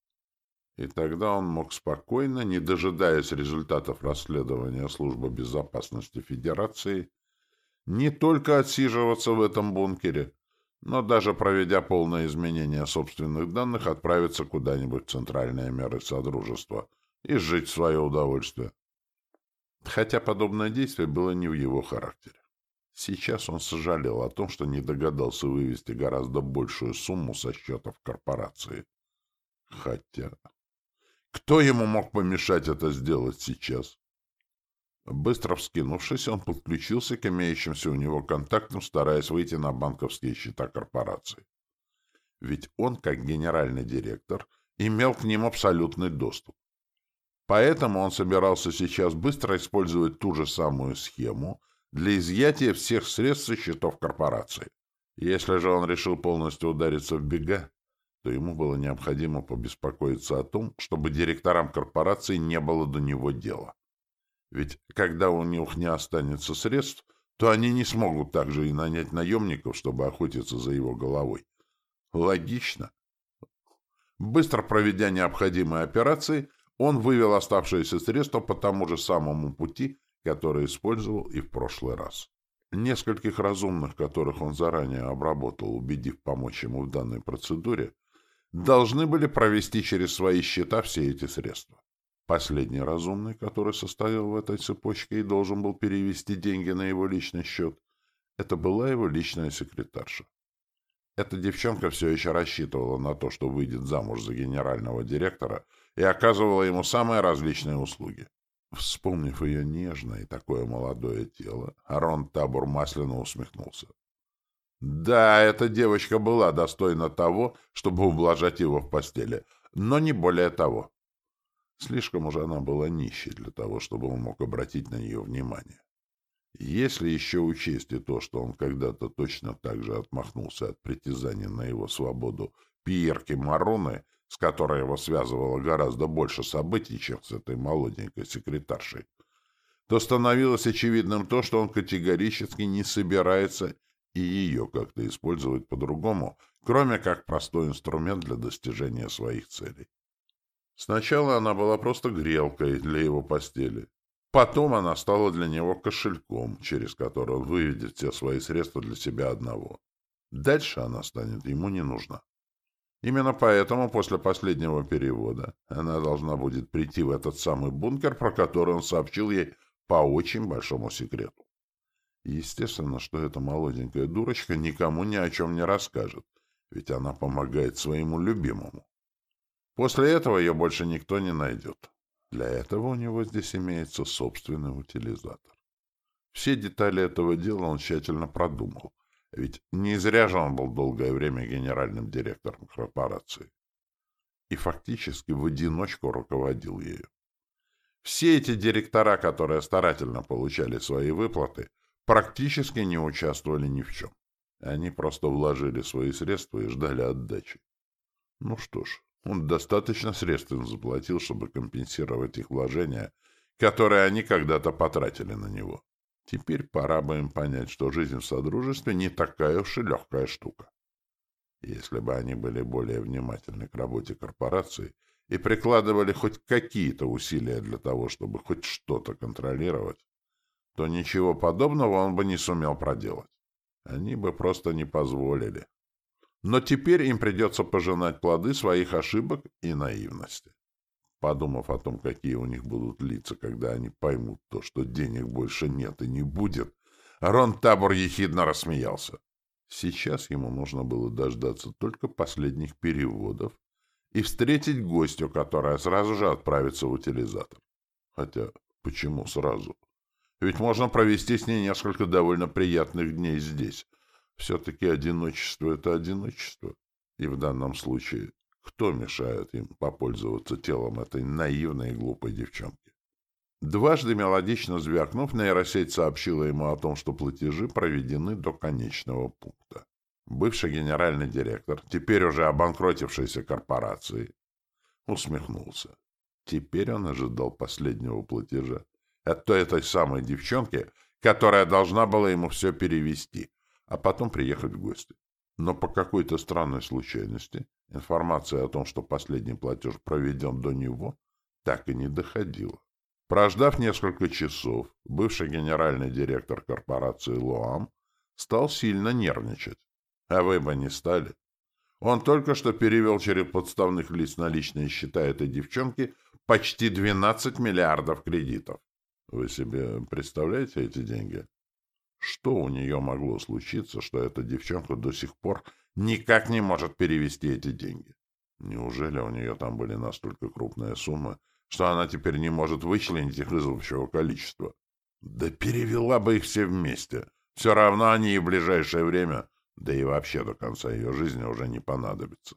И тогда он мог спокойно, не дожидаясь результатов расследования Службы безопасности Федерации, не только отсиживаться в этом бункере, но даже проведя полное изменение собственных данных, отправиться куда-нибудь в центральные меры Содружества и жить в свое удовольствие. Хотя подобное действие было не в его характере. Сейчас он сожалел о том, что не догадался вывести гораздо большую сумму со счетов корпорации. Хотя... Кто ему мог помешать это сделать сейчас? Быстро вскинувшись, он подключился к имеющимся у него контактам, стараясь выйти на банковские счета корпорации. Ведь он, как генеральный директор, имел к ним абсолютный доступ. Поэтому он собирался сейчас быстро использовать ту же самую схему для изъятия всех средств со счетов корпорации. Если же он решил полностью удариться в бега, то ему было необходимо побеспокоиться о том, чтобы директорам корпорации не было до него дела. Ведь когда у них не останется средств, то они не смогут также и нанять наемников, чтобы охотиться за его головой. Логично. Быстро проведя необходимые операции, он вывел оставшиеся средства по тому же самому пути, который использовал и в прошлый раз. Нескольких разумных, которых он заранее обработал, убедив помочь ему в данной процедуре, должны были провести через свои счета все эти средства. Последний разумный, который состоял в этой цепочке и должен был перевести деньги на его личный счет, это была его личная секретарша. Эта девчонка все еще рассчитывала на то, что выйдет замуж за генерального директора и оказывала ему самые различные услуги. Вспомнив ее нежное и такое молодое тело, Арон Табур масляно усмехнулся. Да, эта девочка была достойна того, чтобы ублажать его в постели, но не более того. Слишком уже она была нищей для того, чтобы он мог обратить на нее внимание. Если еще учесть и то, что он когда-то точно так же отмахнулся от притязания на его свободу Пьерки Мароны, с которой его связывало гораздо больше событий, чем с этой молоденькой секретаршей, то становилось очевидным то, что он категорически не собирается и ее как-то использовать по-другому, кроме как простой инструмент для достижения своих целей. Сначала она была просто грелкой для его постели. Потом она стала для него кошельком, через который он выведет все свои средства для себя одного. Дальше она станет ему не нужна. Именно поэтому после последнего перевода она должна будет прийти в этот самый бункер, про который он сообщил ей по очень большому секрету. Естественно, что эта молоденькая дурочка никому ни о чем не расскажет, ведь она помогает своему любимому. После этого ее больше никто не найдет. Для этого у него здесь имеется собственный утилизатор. Все детали этого дела он тщательно продумал, ведь не зря же он был долгое время генеральным директором корпорации. И фактически в одиночку руководил ею. Все эти директора, которые старательно получали свои выплаты, практически не участвовали ни в чем. Они просто вложили свои средства и ждали отдачи. Ну что ж, он достаточно средств им заплатил, чтобы компенсировать их вложения, которые они когда-то потратили на него. Теперь пора бы им понять, что жизнь в Содружестве не такая уж и легкая штука. Если бы они были более внимательны к работе корпорации и прикладывали хоть какие-то усилия для того, чтобы хоть что-то контролировать, то ничего подобного он бы не сумел проделать. Они бы просто не позволили. Но теперь им придется пожинать плоды своих ошибок и наивности. Подумав о том, какие у них будут лица, когда они поймут то, что денег больше нет и не будет, Рон Табор ехидно рассмеялся. Сейчас ему нужно было дождаться только последних переводов и встретить гостю, которая сразу же отправится в утилизатор. Хотя, почему сразу? Ведь можно провести с ней несколько довольно приятных дней здесь, все-таки одиночество — это одиночество. И в данном случае кто мешает им попользоваться телом этой наивной и глупой девчонки? Дважды мелодично звякнув, нейросеть сообщила ему о том, что платежи проведены до конечного пункта. Бывший генеральный директор, теперь уже обанкротившейся корпорации, усмехнулся. Теперь он ожидал последнего платежа. Это этой самой девчонки, которая должна была ему все перевести, а потом приехать в гости. Но по какой-то странной случайности информация о том, что последний платеж проведен до него, так и не доходила. Прождав несколько часов, бывший генеральный директор корпорации «Луам» стал сильно нервничать. А вы бы не стали. Он только что перевел через подставных лиц на личные счета этой девчонки почти 12 миллиардов кредитов. Вы себе представляете эти деньги? Что у нее могло случиться, что эта девчонка до сих пор никак не может перевести эти деньги? Неужели у нее там были настолько крупные суммы, что она теперь не может вычленить их из общего количества? Да перевела бы их все вместе. Все равно они и в ближайшее время, да и вообще до конца ее жизни уже не понадобятся.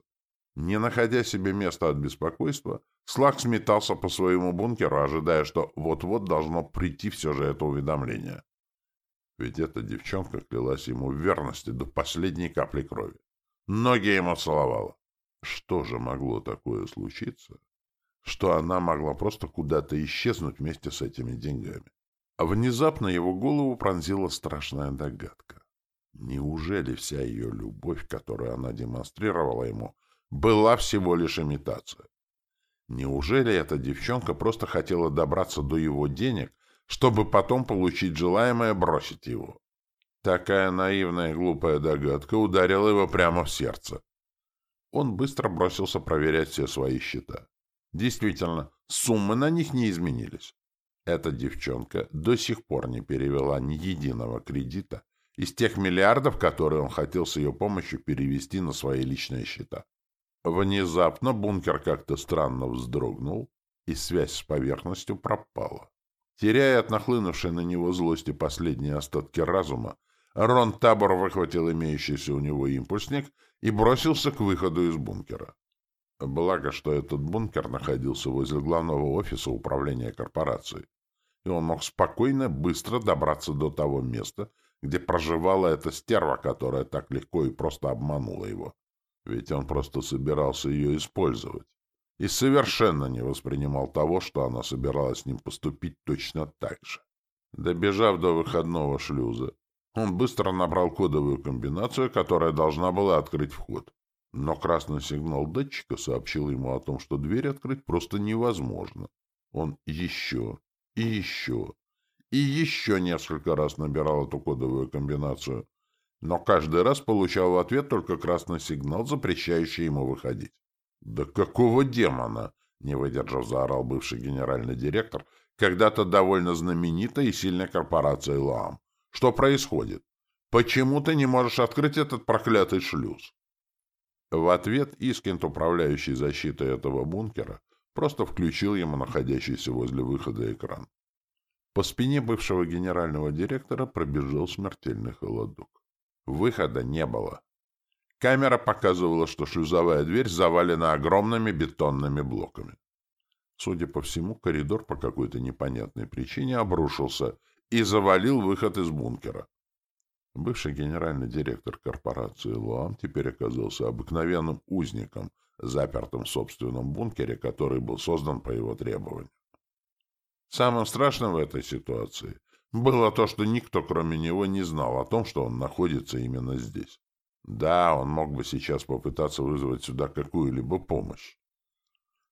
Не находя себе места от беспокойства, Слак сметался по своему бункеру, ожидая, что вот-вот должно прийти все же это уведомление. Ведь эта девчонка клялась ему в верности до последней капли крови. Ноги ему целовала. Что же могло такое случиться, что она могла просто куда-то исчезнуть вместе с этими деньгами? А внезапно его голову пронзила страшная догадка. Неужели вся ее любовь, которую она демонстрировала ему, была всего лишь имитация? Неужели эта девчонка просто хотела добраться до его денег чтобы потом получить желаемое бросить его. Такая наивная и глупая догадка ударила его прямо в сердце. Он быстро бросился проверять все свои счета. Действительно, суммы на них не изменились. Эта девчонка до сих пор не перевела ни единого кредита из тех миллиардов, которые он хотел с ее помощью перевести на свои личные счета. Внезапно бункер как-то странно вздрогнул, и связь с поверхностью пропала. Теряя от нахлынувшей на него злости последние остатки разума, Рон Табор выхватил имеющийся у него импульсник и бросился к выходу из бункера. Благо, что этот бункер находился возле главного офиса управления корпорацией, и он мог спокойно, быстро добраться до того места, где проживала эта стерва, которая так легко и просто обманула его. Ведь он просто собирался ее использовать. И совершенно не воспринимал того, что она собиралась с ним поступить точно так же. Добежав до выходного шлюза, он быстро набрал кодовую комбинацию, которая должна была открыть вход. Но красный сигнал датчика сообщил ему о том, что дверь открыть просто невозможно. Он еще и еще и еще несколько раз набирал эту кодовую комбинацию, но каждый раз получал в ответ только красный сигнал, запрещающий ему выходить. «Да какого демона?» — не выдержав, заорал бывший генеральный директор, когда-то довольно знаменитой и сильной корпорации ЛАМ. «Что происходит? Почему ты не можешь открыть этот проклятый шлюз?» В ответ Искент, управляющий защитой этого бункера, просто включил ему находящийся возле выхода экран. По спине бывшего генерального директора пробежал смертельный холодок. Выхода не было. Камера показывала, что шлюзовая дверь завалена огромными бетонными блоками. Судя по всему, коридор по какой-то непонятной причине обрушился и завалил выход из бункера. Бывший генеральный директор корпорации «Луам» теперь оказался обыкновенным узником, запертым в собственном бункере, который был создан по его требованию. Самым страшным в этой ситуации было то, что никто, кроме него, не знал о том, что он находится именно здесь. Да, он мог бы сейчас попытаться вызвать сюда какую-либо помощь.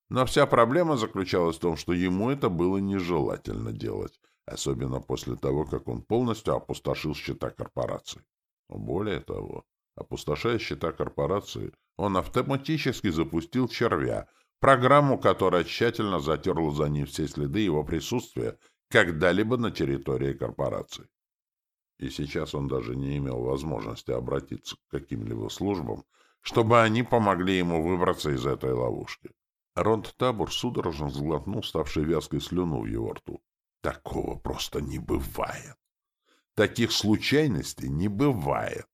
Но вся проблема заключалась в том, что ему это было нежелательно делать, особенно после того, как он полностью опустошил счета корпорации. Более того, опустошая счета корпорации, он автоматически запустил червя, программу, которая тщательно затерла за ним все следы его присутствия когда-либо на территории корпорации. И сейчас он даже не имел возможности обратиться к каким-либо службам, чтобы они помогли ему выбраться из этой ловушки. Ронд Табур судорожно сглотнул ставший вязкой слюну в его рту. Такого просто не бывает. Таких случайностей не бывает.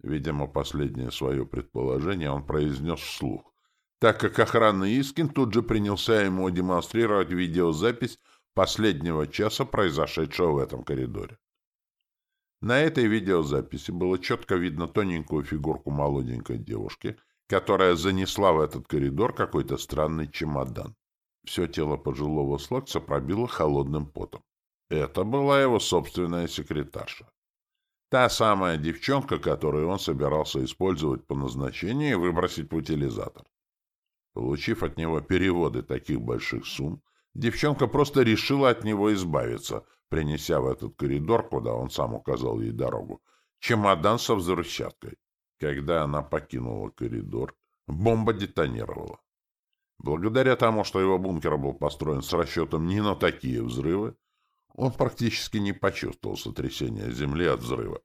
Видимо, последнее свое предположение он произнес вслух, так как охранный Искин тут же принялся ему демонстрировать видеозапись последнего часа, произошедшего в этом коридоре. На этой видеозаписи было четко видно тоненькую фигурку молоденькой девушки, которая занесла в этот коридор какой-то странный чемодан. Все тело пожилого слакса пробило холодным потом. Это была его собственная секретарша. Та самая девчонка, которую он собирался использовать по назначению и выбросить в утилизатор. Получив от него переводы таких больших сумм, девчонка просто решила от него избавиться, принеся в этот коридор, куда он сам указал ей дорогу, чемодан со взрывчаткой. Когда она покинула коридор, бомба детонировала. Благодаря тому, что его бункер был построен с расчетом не на такие взрывы, он практически не почувствовал сотрясения земли от взрыва.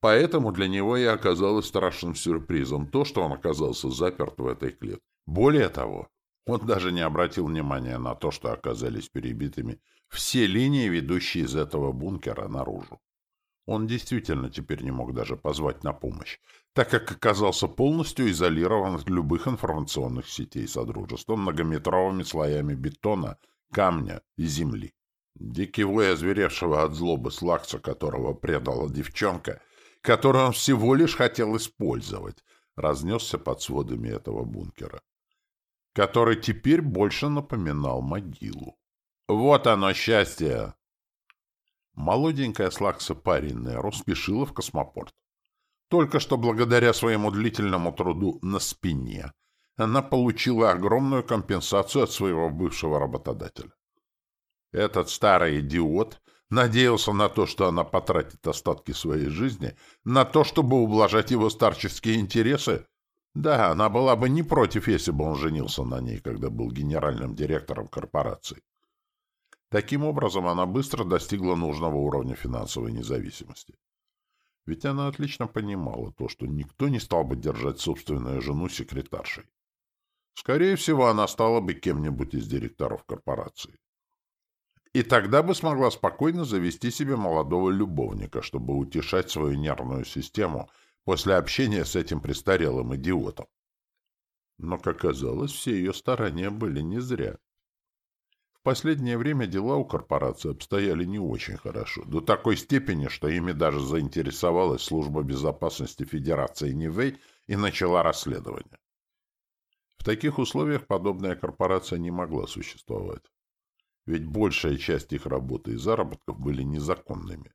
Поэтому для него и оказалось страшным сюрпризом то, что он оказался заперт в этой клетке. Более того, он даже не обратил внимания на то, что оказались перебитыми все линии, ведущие из этого бункера наружу. Он действительно теперь не мог даже позвать на помощь, так как оказался полностью изолирован от любых информационных сетей Содружества многометровыми слоями бетона, камня и земли. Дикий вой озверевшего от злобы слакса, которого предала девчонка, которую он всего лишь хотел использовать, разнесся под сводами этого бункера, который теперь больше напоминал могилу. Вот оно, счастье! Молоденькая слакса парень Неру спешила в космопорт. Только что благодаря своему длительному труду на спине она получила огромную компенсацию от своего бывшего работодателя. Этот старый идиот надеялся на то, что она потратит остатки своей жизни на то, чтобы ублажать его старческие интересы. Да, она была бы не против, если бы он женился на ней, когда был генеральным директором корпорации. Таким образом, она быстро достигла нужного уровня финансовой независимости. Ведь она отлично понимала то, что никто не стал бы держать собственную жену секретаршей. Скорее всего, она стала бы кем-нибудь из директоров корпорации. И тогда бы смогла спокойно завести себе молодого любовника, чтобы утешать свою нервную систему после общения с этим престарелым идиотом. Но, как оказалось, все ее старания были не зря. В последнее время дела у корпорации обстояли не очень хорошо, до такой степени, что ими даже заинтересовалась служба безопасности Федерации Нивэй и начала расследование. В таких условиях подобная корпорация не могла существовать. Ведь большая часть их работы и заработков были незаконными.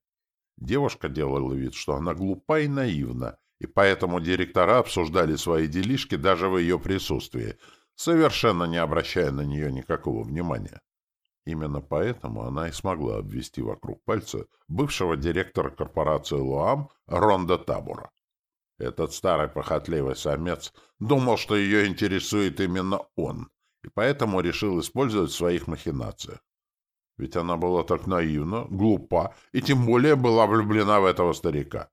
Девушка делала вид, что она глупа и наивна, и поэтому директора обсуждали свои делишки даже в ее присутствии, совершенно не обращая на нее никакого внимания. Именно поэтому она и смогла обвести вокруг пальца бывшего директора корпорации «Луам» Ронда Табура. Этот старый похотливый самец думал, что ее интересует именно он, и поэтому решил использовать в своих махинациях. Ведь она была так наивна, глупа и тем более была влюблена в этого старика.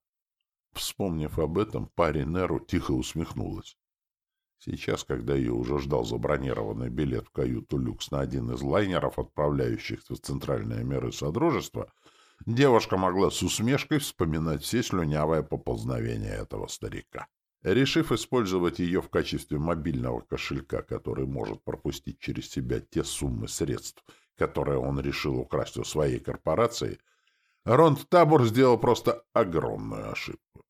Вспомнив об этом, парень Неру тихо усмехнулась. Сейчас, когда ее уже ждал забронированный билет в каюту «Люкс» на один из лайнеров, отправляющихся в центральные меры Содружества, девушка могла с усмешкой вспоминать все слюнявое поползновение этого старика. Решив использовать ее в качестве мобильного кошелька, который может пропустить через себя те суммы средств, которые он решил украсть у своей корпорации, Ронд Табор сделал просто огромную ошибку.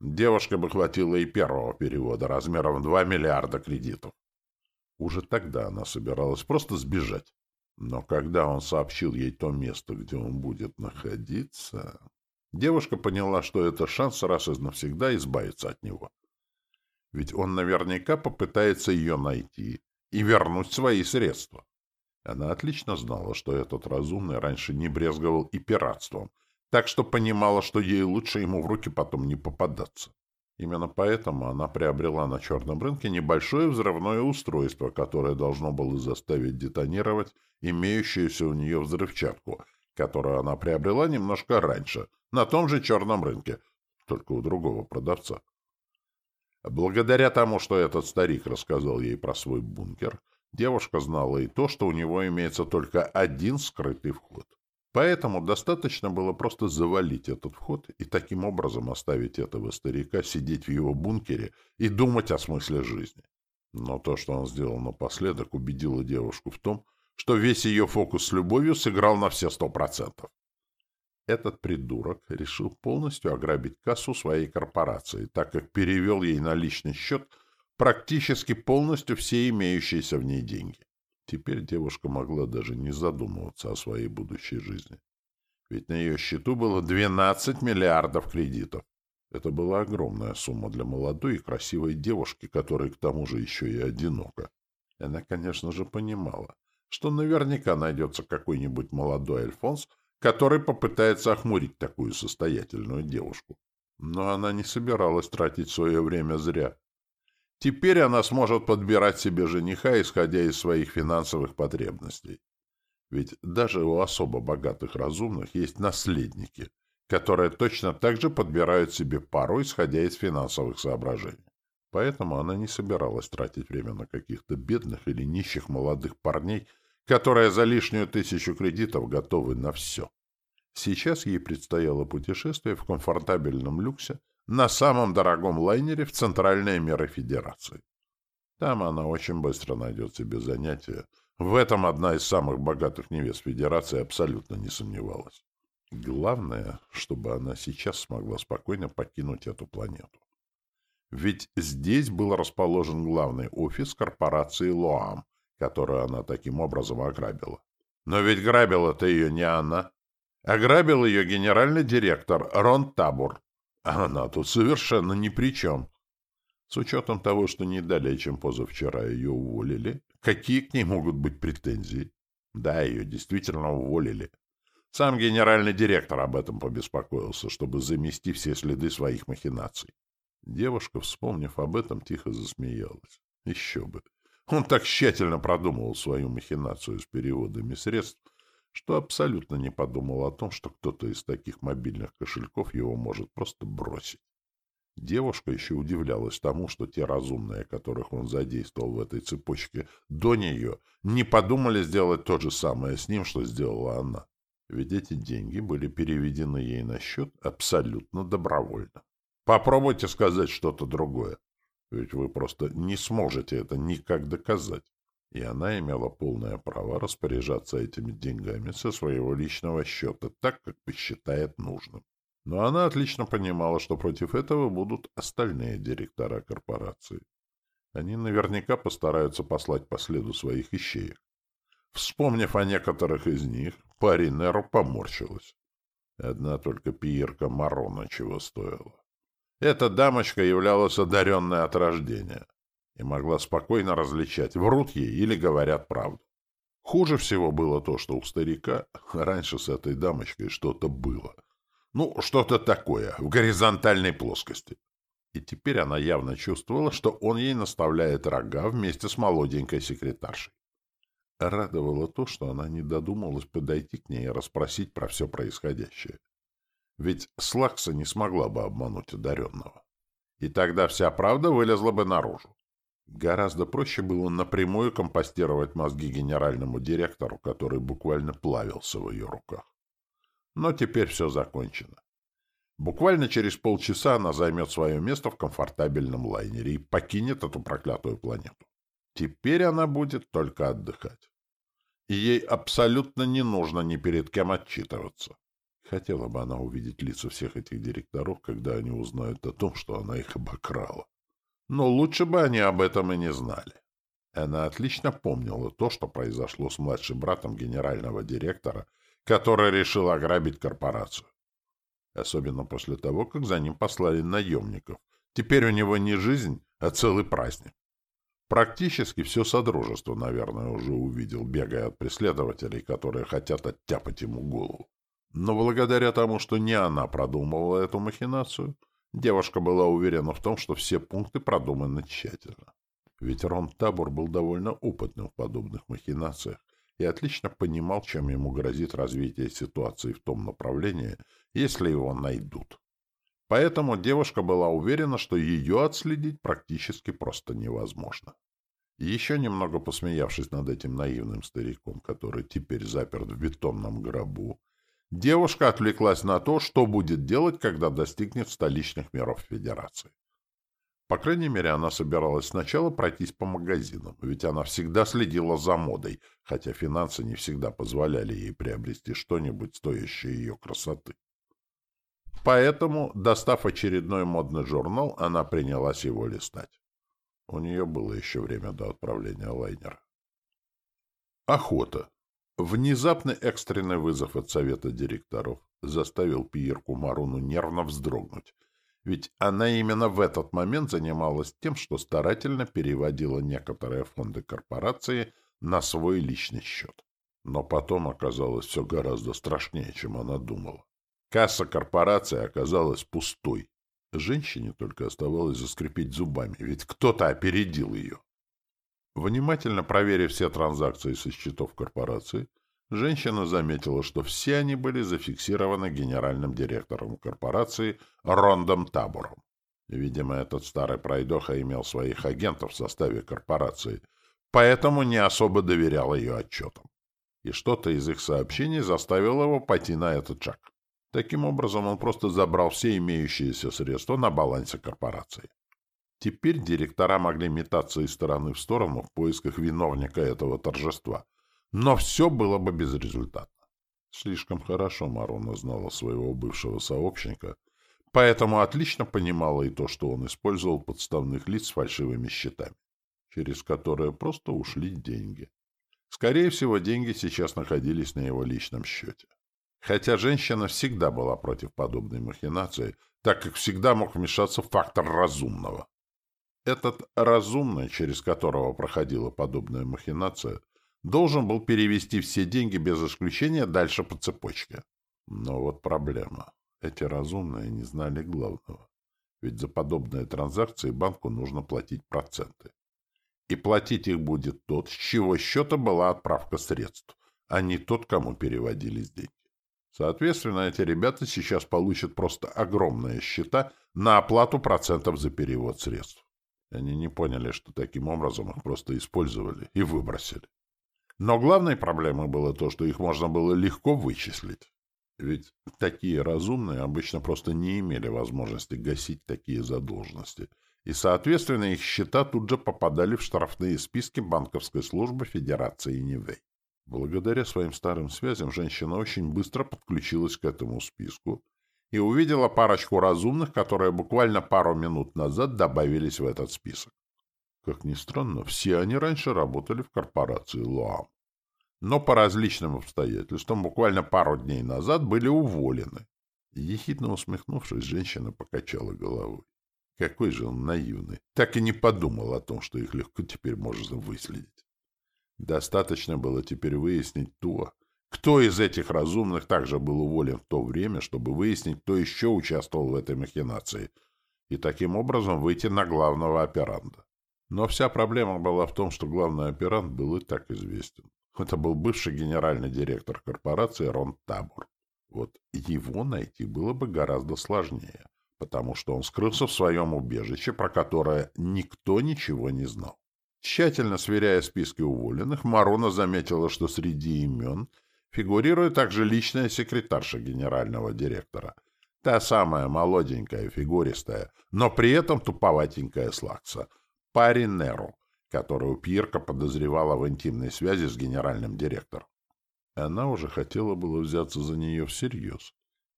Девушке бы хватило и первого перевода размером 2 миллиарда кредитов. Уже тогда она собиралась просто сбежать. Но когда он сообщил ей то место, где он будет находиться, девушка поняла, что это шанс раз и навсегда избавиться от него. Ведь он наверняка попытается ее найти и вернуть свои средства. Она отлично знала, что этот разумный раньше не брезговал и пиратством — так что понимала, что ей лучше ему в руки потом не попадаться. Именно поэтому она приобрела на черном рынке небольшое взрывное устройство, которое должно было заставить детонировать имеющуюся у нее взрывчатку, которую она приобрела немножко раньше, на том же черном рынке, только у другого продавца. Благодаря тому, что этот старик рассказал ей про свой бункер, девушка знала и то, что у него имеется только один скрытый вход. Поэтому достаточно было просто завалить этот вход и таким образом оставить этого старика сидеть в его бункере и думать о смысле жизни. Но то, что он сделал напоследок, убедило девушку в том, что весь ее фокус с любовью сыграл на все сто процентов. Этот придурок решил полностью ограбить кассу своей корпорации, так как перевел ей на личный счет практически полностью все имеющиеся в ней деньги. Теперь девушка могла даже не задумываться о своей будущей жизни. Ведь на ее счету было 12 миллиардов кредитов. Это была огромная сумма для молодой и красивой девушки, которая к тому же еще и одинока. Она, конечно же, понимала, что наверняка найдется какой-нибудь молодой Альфонс, который попытается охмурить такую состоятельную девушку. Но она не собиралась тратить свое время зря. Теперь она сможет подбирать себе жениха, исходя из своих финансовых потребностей. Ведь даже у особо богатых разумных есть наследники, которые точно так же подбирают себе пару, исходя из финансовых соображений. Поэтому она не собиралась тратить время на каких-то бедных или нищих молодых парней, которые за лишнюю тысячу кредитов готовы на все. Сейчас ей предстояло путешествие в комфортабельном люксе на самом дорогом лайнере в центральные меры Федерации. Там она очень быстро найдет себе занятие. В этом одна из самых богатых невест Федерации абсолютно не сомневалась. Главное, чтобы она сейчас смогла спокойно покинуть эту планету. Ведь здесь был расположен главный офис корпорации Лоам, которую она таким образом ограбила. Но ведь грабила-то ее не она. Ограбил ее генеральный директор Рон Табур, а она тут совершенно ни при чем. С учетом того, что не далее, чем позавчера ее уволили, какие к ней могут быть претензии? Да, ее действительно уволили. Сам генеральный директор об этом побеспокоился, чтобы замести все следы своих махинаций. Девушка, вспомнив об этом, тихо засмеялась. Еще бы. Он так тщательно продумывал свою махинацию с переводами средств, что абсолютно не подумал о том, что кто-то из таких мобильных кошельков его может просто бросить. Девушка еще удивлялась тому, что те разумные, которых он задействовал в этой цепочке до нее, не подумали сделать то же самое с ним, что сделала она. Ведь эти деньги были переведены ей на счет абсолютно добровольно. Попробуйте сказать что-то другое. Ведь вы просто не сможете это никак доказать. И она имела полное право распоряжаться этими деньгами со своего личного счета так, как посчитает нужным. Но она отлично понимала, что против этого будут остальные директора корпорации. Они наверняка постараются послать по следу своих ищеек. Вспомнив о некоторых из них, парень Неро поморщилась. Одна только пиерка Марона чего стоила. Эта дамочка являлась одаренной от рождения и могла спокойно различать, врут ей или говорят правду. Хуже всего было то, что у старика раньше с этой дамочкой что-то было — ну, что-то такое, в горизонтальной плоскости. И теперь она явно чувствовала, что он ей наставляет рога вместе с молоденькой секретаршей. Радовало то, что она не додумалась подойти к ней и расспросить про все происходящее. Ведь Слакса не смогла бы обмануть одаренного. И тогда вся правда вылезла бы наружу. Гораздо проще было напрямую компостировать мозги генеральному директору, который буквально плавился в ее руках. Но теперь все закончено. Буквально через полчаса она займет свое место в комфортабельном лайнере и покинет эту проклятую планету. Теперь она будет только отдыхать. И ей абсолютно не нужно ни перед кем отчитываться. Хотела бы она увидеть лица всех этих директоров, когда они узнают о том, что она их обокрала. Но лучше бы они об этом и не знали. Она отлично помнила то, что произошло с младшим братом генерального директора который решил ограбить корпорацию. Особенно после того, как за ним послали наемников. Теперь у него не жизнь, а целый праздник. Практически все Содружество, наверное, уже увидел, бегая от преследователей, которые хотят оттяпать ему голову. Но благодаря тому, что не она продумывала эту махинацию, девушка была уверена в том, что все пункты продуманы тщательно. Ведь Рон Табор был довольно опытным в подобных махинациях и отлично понимал, чем ему грозит развитие ситуации в том направлении, если его найдут. Поэтому девушка была уверена, что ее отследить практически просто невозможно. Еще немного посмеявшись над этим наивным стариком, который теперь заперт в бетонном гробу, девушка отвлеклась на то, что будет делать, когда достигнет столичных миров Федерации. По крайней мере, она собиралась сначала пройтись по магазинам, ведь она всегда следила за модой, хотя финансы не всегда позволяли ей приобрести что-нибудь, стоящее ее красоты. Поэтому, достав очередной модный журнал, она принялась его листать. У нее было еще время до отправления лайнера. Охота. Внезапный экстренный вызов от совета директоров заставил Пиерку Маруну нервно вздрогнуть, ведь она именно в этот момент занималась тем, что старательно переводила некоторые фонды корпорации на свой личный счет. Но потом оказалось все гораздо страшнее, чем она думала. Касса корпорации оказалась пустой. Женщине только оставалось заскрипеть зубами, ведь кто-то опередил ее. Внимательно проверив все транзакции со счетов корпорации, Женщина заметила, что все они были зафиксированы генеральным директором корпорации Рондом Табором. Видимо, этот старый пройдоха имел своих агентов в составе корпорации, поэтому не особо доверял ее отчетам. И что-то из их сообщений заставило его пойти на этот шаг. Таким образом, он просто забрал все имеющиеся средства на балансе корпорации. Теперь директора могли метаться из стороны в сторону в поисках виновника этого торжества — но все было бы безрезультатно. Слишком хорошо Марона знала своего бывшего сообщника, поэтому отлично понимала и то, что он использовал подставных лиц с фальшивыми счетами, через которые просто ушли деньги. Скорее всего, деньги сейчас находились на его личном счете. Хотя женщина всегда была против подобной махинации, так как всегда мог вмешаться фактор разумного. Этот разумный, через которого проходила подобная махинация, должен был перевести все деньги без исключения дальше по цепочке. Но вот проблема. Эти разумные не знали главного. Ведь за подобные транзакции банку нужно платить проценты. И платить их будет тот, с чего счета была отправка средств, а не тот, кому переводились деньги. Соответственно, эти ребята сейчас получат просто огромные счета на оплату процентов за перевод средств. Они не поняли, что таким образом их просто использовали и выбросили. Но главной проблемой было то, что их можно было легко вычислить. Ведь такие разумные обычно просто не имели возможности гасить такие задолженности, и, соответственно, их счета тут же попадали в штрафные списки банковской службы Федерации Нивэй. Благодаря своим старым связям женщина очень быстро подключилась к этому списку и увидела парочку разумных, которые буквально пару минут назад добавились в этот список. Как ни странно, все они раньше работали в корпорации Луам. Но по различным обстоятельствам буквально пару дней назад были уволены. Ехидно усмехнувшись, женщина покачала головой. Какой же он наивный. Так и не подумал о том, что их легко теперь можно выследить. Достаточно было теперь выяснить то, кто из этих разумных также был уволен в то время, чтобы выяснить, кто еще участвовал в этой махинации, и таким образом выйти на главного операнда. Но вся проблема была в том, что главный оперант был и так известен. Это был бывший генеральный директор корпорации Рон Табор. Вот его найти было бы гораздо сложнее, потому что он скрылся в своем убежище, про которое никто ничего не знал. Тщательно сверяя списки уволенных, Марона заметила, что среди имен фигурирует также личная секретарша генерального директора. Та самая молоденькая, фигуристая, но при этом туповатенькая Слакса. Пари Неру, которую Пьерка подозревала в интимной связи с генеральным директором. Она уже хотела было взяться за нее всерьез,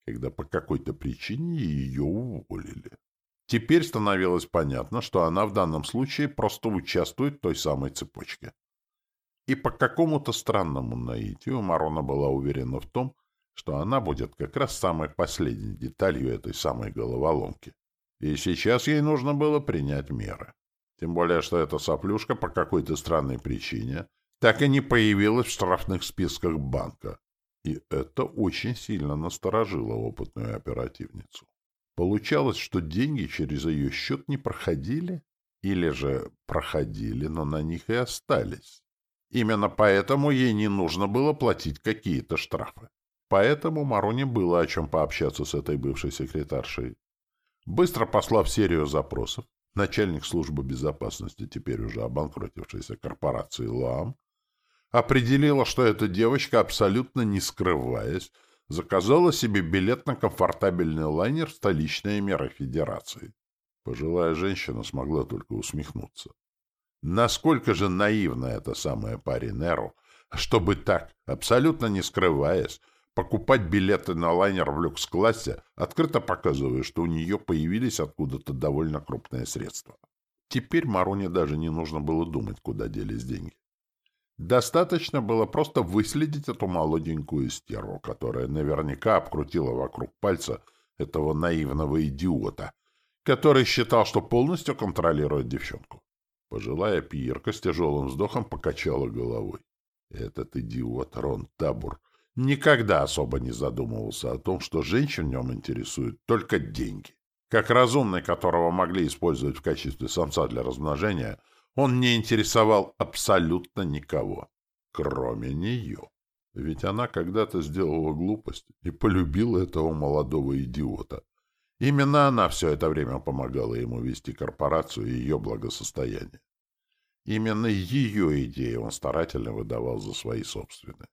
когда по какой-то причине ее уволили. Теперь становилось понятно, что она в данном случае просто участвует в той самой цепочке. И по какому-то странному наитию Марона была уверена в том, что она будет как раз самой последней деталью этой самой головоломки. И сейчас ей нужно было принять меры. Тем более, что эта соплюшка по какой-то странной причине так и не появилась в штрафных списках банка. И это очень сильно насторожило опытную оперативницу. Получалось, что деньги через ее счет не проходили, или же проходили, но на них и остались. Именно поэтому ей не нужно было платить какие-то штрафы. Поэтому Мароне было о чем пообщаться с этой бывшей секретаршей. Быстро послав серию запросов, начальник службы безопасности теперь уже обанкротившейся корпорации ЛАМ определила, что эта девочка, абсолютно не скрываясь, заказала себе билет на комфортабельный лайнер в столичные меры Федерации. Пожилая женщина смогла только усмехнуться. Насколько же наивна эта самая паре Неру, чтобы так, абсолютно не скрываясь, покупать билеты на лайнер в люкс-классе, открыто показывая, что у нее появились откуда-то довольно крупные средства. Теперь Мароне даже не нужно было думать, куда делись деньги. Достаточно было просто выследить эту молоденькую стерву, которая наверняка обкрутила вокруг пальца этого наивного идиота, который считал, что полностью контролирует девчонку. Пожилая пиерка с тяжелым вздохом покачала головой. Этот идиот Рон Табур никогда особо не задумывался о том, что женщин в нем интересуют только деньги. Как разумный, которого могли использовать в качестве самца для размножения — он не интересовал абсолютно никого, кроме нее. Ведь она когда-то сделала глупость и полюбила этого молодого идиота. Именно она все это время помогала ему вести корпорацию и ее благосостояние. Именно ее идеи он старательно выдавал за свои собственные.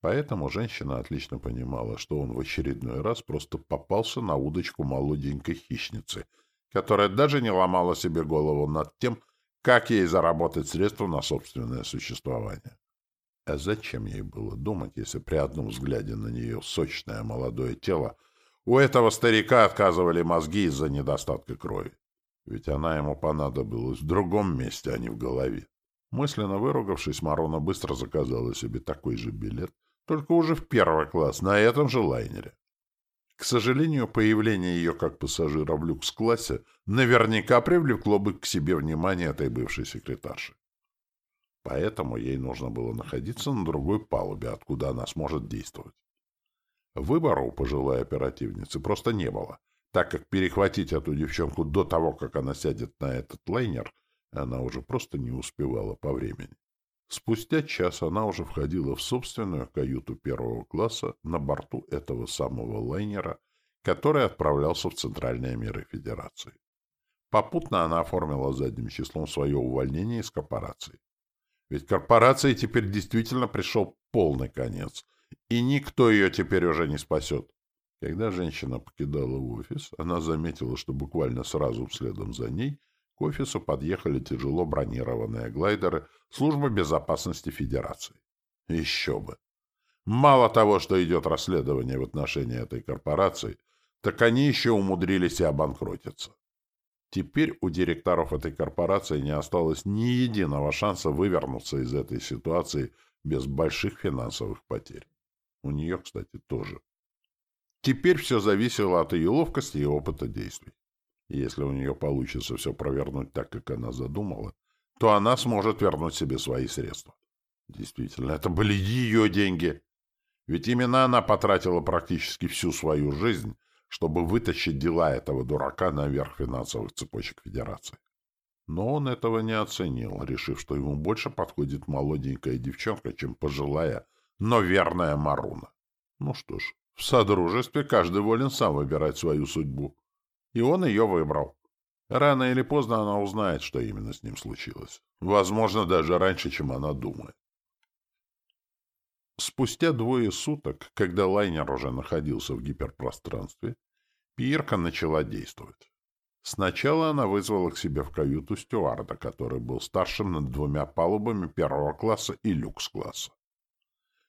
Поэтому женщина отлично понимала, что он в очередной раз просто попался на удочку молоденькой хищницы, которая даже не ломала себе голову над тем, как ей заработать средства на собственное существование? А зачем ей было думать, если при одном взгляде на нее сочное молодое тело у этого старика отказывали мозги из-за недостатка крови? Ведь она ему понадобилась в другом месте, а не в голове. Мысленно выругавшись, Марона быстро заказала себе такой же билет, только уже в первый класс, на этом же лайнере. К сожалению, появление ее как пассажира в люкс-классе наверняка привлекло бы к себе внимание этой бывшей секретарши. Поэтому ей нужно было находиться на другой палубе, откуда она сможет действовать. Выбора у пожилой оперативницы просто не было, так как перехватить эту девчонку до того, как она сядет на этот лайнер, она уже просто не успевала по времени. Спустя час она уже входила в собственную каюту первого класса на борту этого самого лайнера, который отправлялся в центральные миры Федерации. Попутно она оформила задним числом свое увольнение из корпорации. Ведь корпорации теперь действительно пришел полный конец, и никто ее теперь уже не спасет. Когда женщина покидала офис, она заметила, что буквально сразу следом за ней к офису подъехали тяжело бронированные глайдеры Службы безопасности Федерации. Еще бы! Мало того, что идет расследование в отношении этой корпорации, так они еще умудрились и обанкротиться. Теперь у директоров этой корпорации не осталось ни единого шанса вывернуться из этой ситуации без больших финансовых потерь. У нее, кстати, тоже. Теперь все зависело от ее ловкости и опыта действий. И если у нее получится все провернуть так, как она задумала, то она сможет вернуть себе свои средства. Действительно, это были ее деньги. Ведь именно она потратила практически всю свою жизнь, чтобы вытащить дела этого дурака наверх финансовых цепочек Федерации. Но он этого не оценил, решив, что ему больше подходит молоденькая девчонка, чем пожилая, но верная Маруна. Ну что ж, в содружестве каждый волен сам выбирать свою судьбу. И он ее выбрал. Рано или поздно она узнает, что именно с ним случилось. Возможно, даже раньше, чем она думает. Спустя двое суток, когда лайнер уже находился в гиперпространстве, Пирка начала действовать. Сначала она вызвала к себе в каюту стюарда, который был старшим над двумя палубами первого класса и люкс-класса.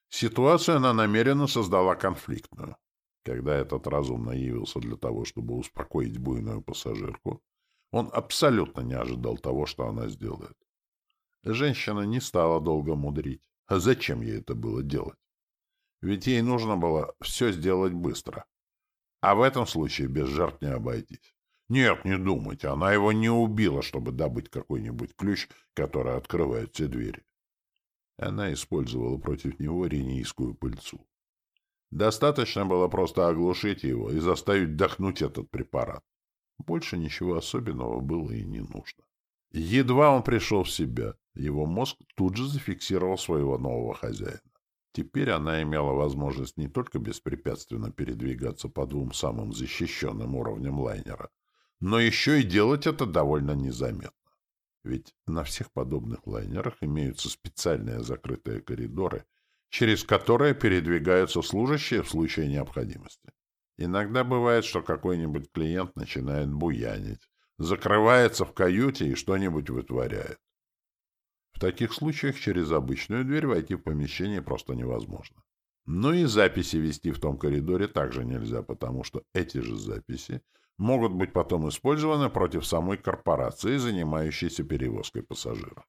Ситуацию она намеренно создала конфликтную. Когда этот разумно явился для того, чтобы успокоить буйную пассажирку, он абсолютно не ожидал того, что она сделает. Женщина не стала долго мудрить. А зачем ей это было делать? Ведь ей нужно было все сделать быстро. А в этом случае без жертв не обойтись. Нет, не думайте, она его не убила, чтобы добыть какой-нибудь ключ, который открывает все двери. Она использовала против него ренийскую пыльцу. Достаточно было просто оглушить его и заставить вдохнуть этот препарат. Больше ничего особенного было и не нужно. Едва он пришел в себя, его мозг тут же зафиксировал своего нового хозяина. Теперь она имела возможность не только беспрепятственно передвигаться по двум самым защищенным уровням лайнера, но еще и делать это довольно незаметно. Ведь на всех подобных лайнерах имеются специальные закрытые коридоры, через которые передвигаются служащие в случае необходимости. Иногда бывает, что какой-нибудь клиент начинает буянить, закрывается в каюте и что-нибудь вытворяет. В таких случаях через обычную дверь войти в помещение просто невозможно. Но и записи вести в том коридоре также нельзя, потому что эти же записи могут быть потом использованы против самой корпорации, занимающейся перевозкой пассажиров.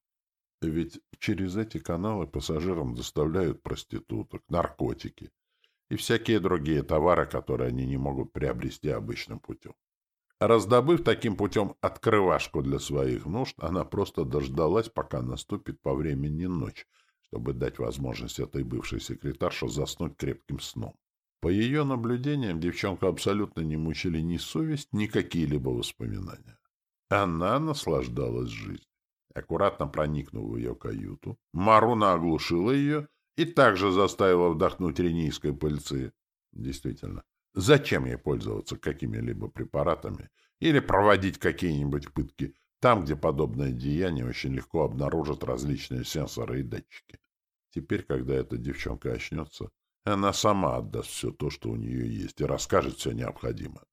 Ведь через эти каналы пассажирам доставляют проституток, наркотики и всякие другие товары, которые они не могут приобрести обычным путем. Раздобыв таким путем открывашку для своих нужд, она просто дождалась, пока наступит по времени ночь, чтобы дать возможность этой бывшей секретарше заснуть крепким сном. По ее наблюдениям, девчонку абсолютно не мучили ни совесть, ни какие-либо воспоминания. Она наслаждалась жизнью. Аккуратно проникнув в ее каюту, Маруна оглушила ее и также заставила вдохнуть ренийской пыльцы. Действительно, зачем ей пользоваться какими-либо препаратами или проводить какие-нибудь пытки там, где подобное деяние очень легко обнаружат различные сенсоры и датчики? Теперь, когда эта девчонка очнется, она сама отдаст все то, что у нее есть, и расскажет все необходимое.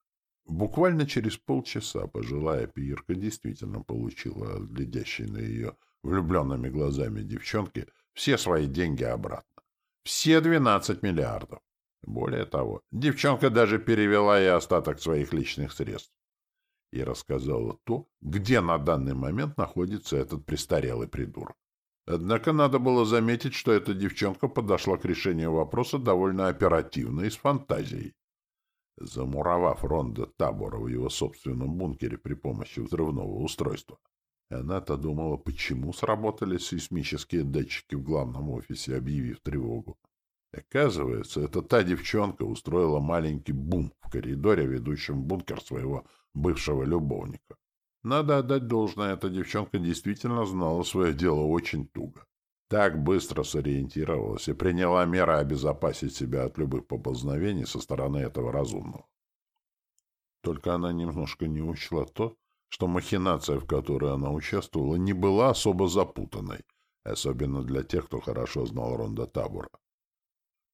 Буквально через полчаса пожилая пиерка действительно получила от глядящей на ее влюбленными глазами девчонки все свои деньги обратно. Все 12 миллиардов. Более того, девчонка даже перевела и остаток своих личных средств. И рассказала то, где на данный момент находится этот престарелый придурок. Однако надо было заметить, что эта девчонка подошла к решению вопроса довольно оперативно и с фантазией. Замуровав Ронда Табора в его собственном бункере при помощи взрывного устройства, она-то думала, почему сработали сейсмические датчики в главном офисе, объявив тревогу. Оказывается, это та девчонка устроила маленький бум в коридоре, ведущем в бункер своего бывшего любовника. Надо отдать должное, эта девчонка действительно знала свое дело очень туго. так быстро сориентировалась и приняла меры обезопасить себя от любых поползновений со стороны этого разумного. Только она немножко не учла то, что махинация, в которой она участвовала, не была особо запутанной, особенно для тех, кто хорошо знал Ронда Табура.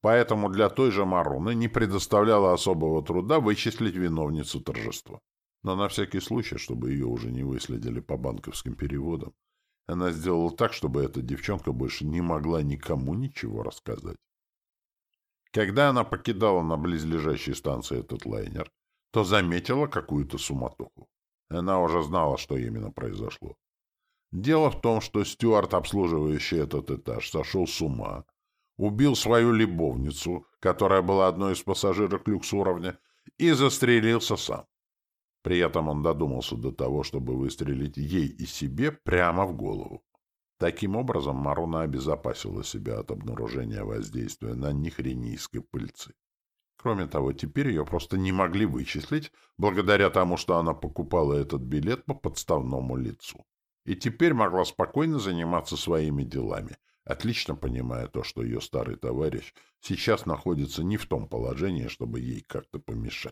Поэтому для той же Маруны не предоставляло особого труда вычислить виновницу торжества. Но на всякий случай, чтобы ее уже не выследили по банковским переводам, она сделала так, чтобы эта девчонка больше не могла никому ничего рассказать. Когда она покидала на близлежащей станции этот лайнер, то заметила какую-то суматоху. Она уже знала, что именно произошло. Дело в том, что стюарт, обслуживающий этот этаж, сошел с ума, убил свою любовницу, которая была одной из пассажирок люкс-уровня, и застрелился сам. При этом он додумался до того, чтобы выстрелить ей и себе прямо в голову. Таким образом, Маруна обезопасила себя от обнаружения воздействия на нихренийской пыльцы. Кроме того, теперь ее просто не могли вычислить, благодаря тому, что она покупала этот билет по подставному лицу. И теперь могла спокойно заниматься своими делами, отлично понимая то, что ее старый товарищ сейчас находится не в том положении, чтобы ей как-то помешать.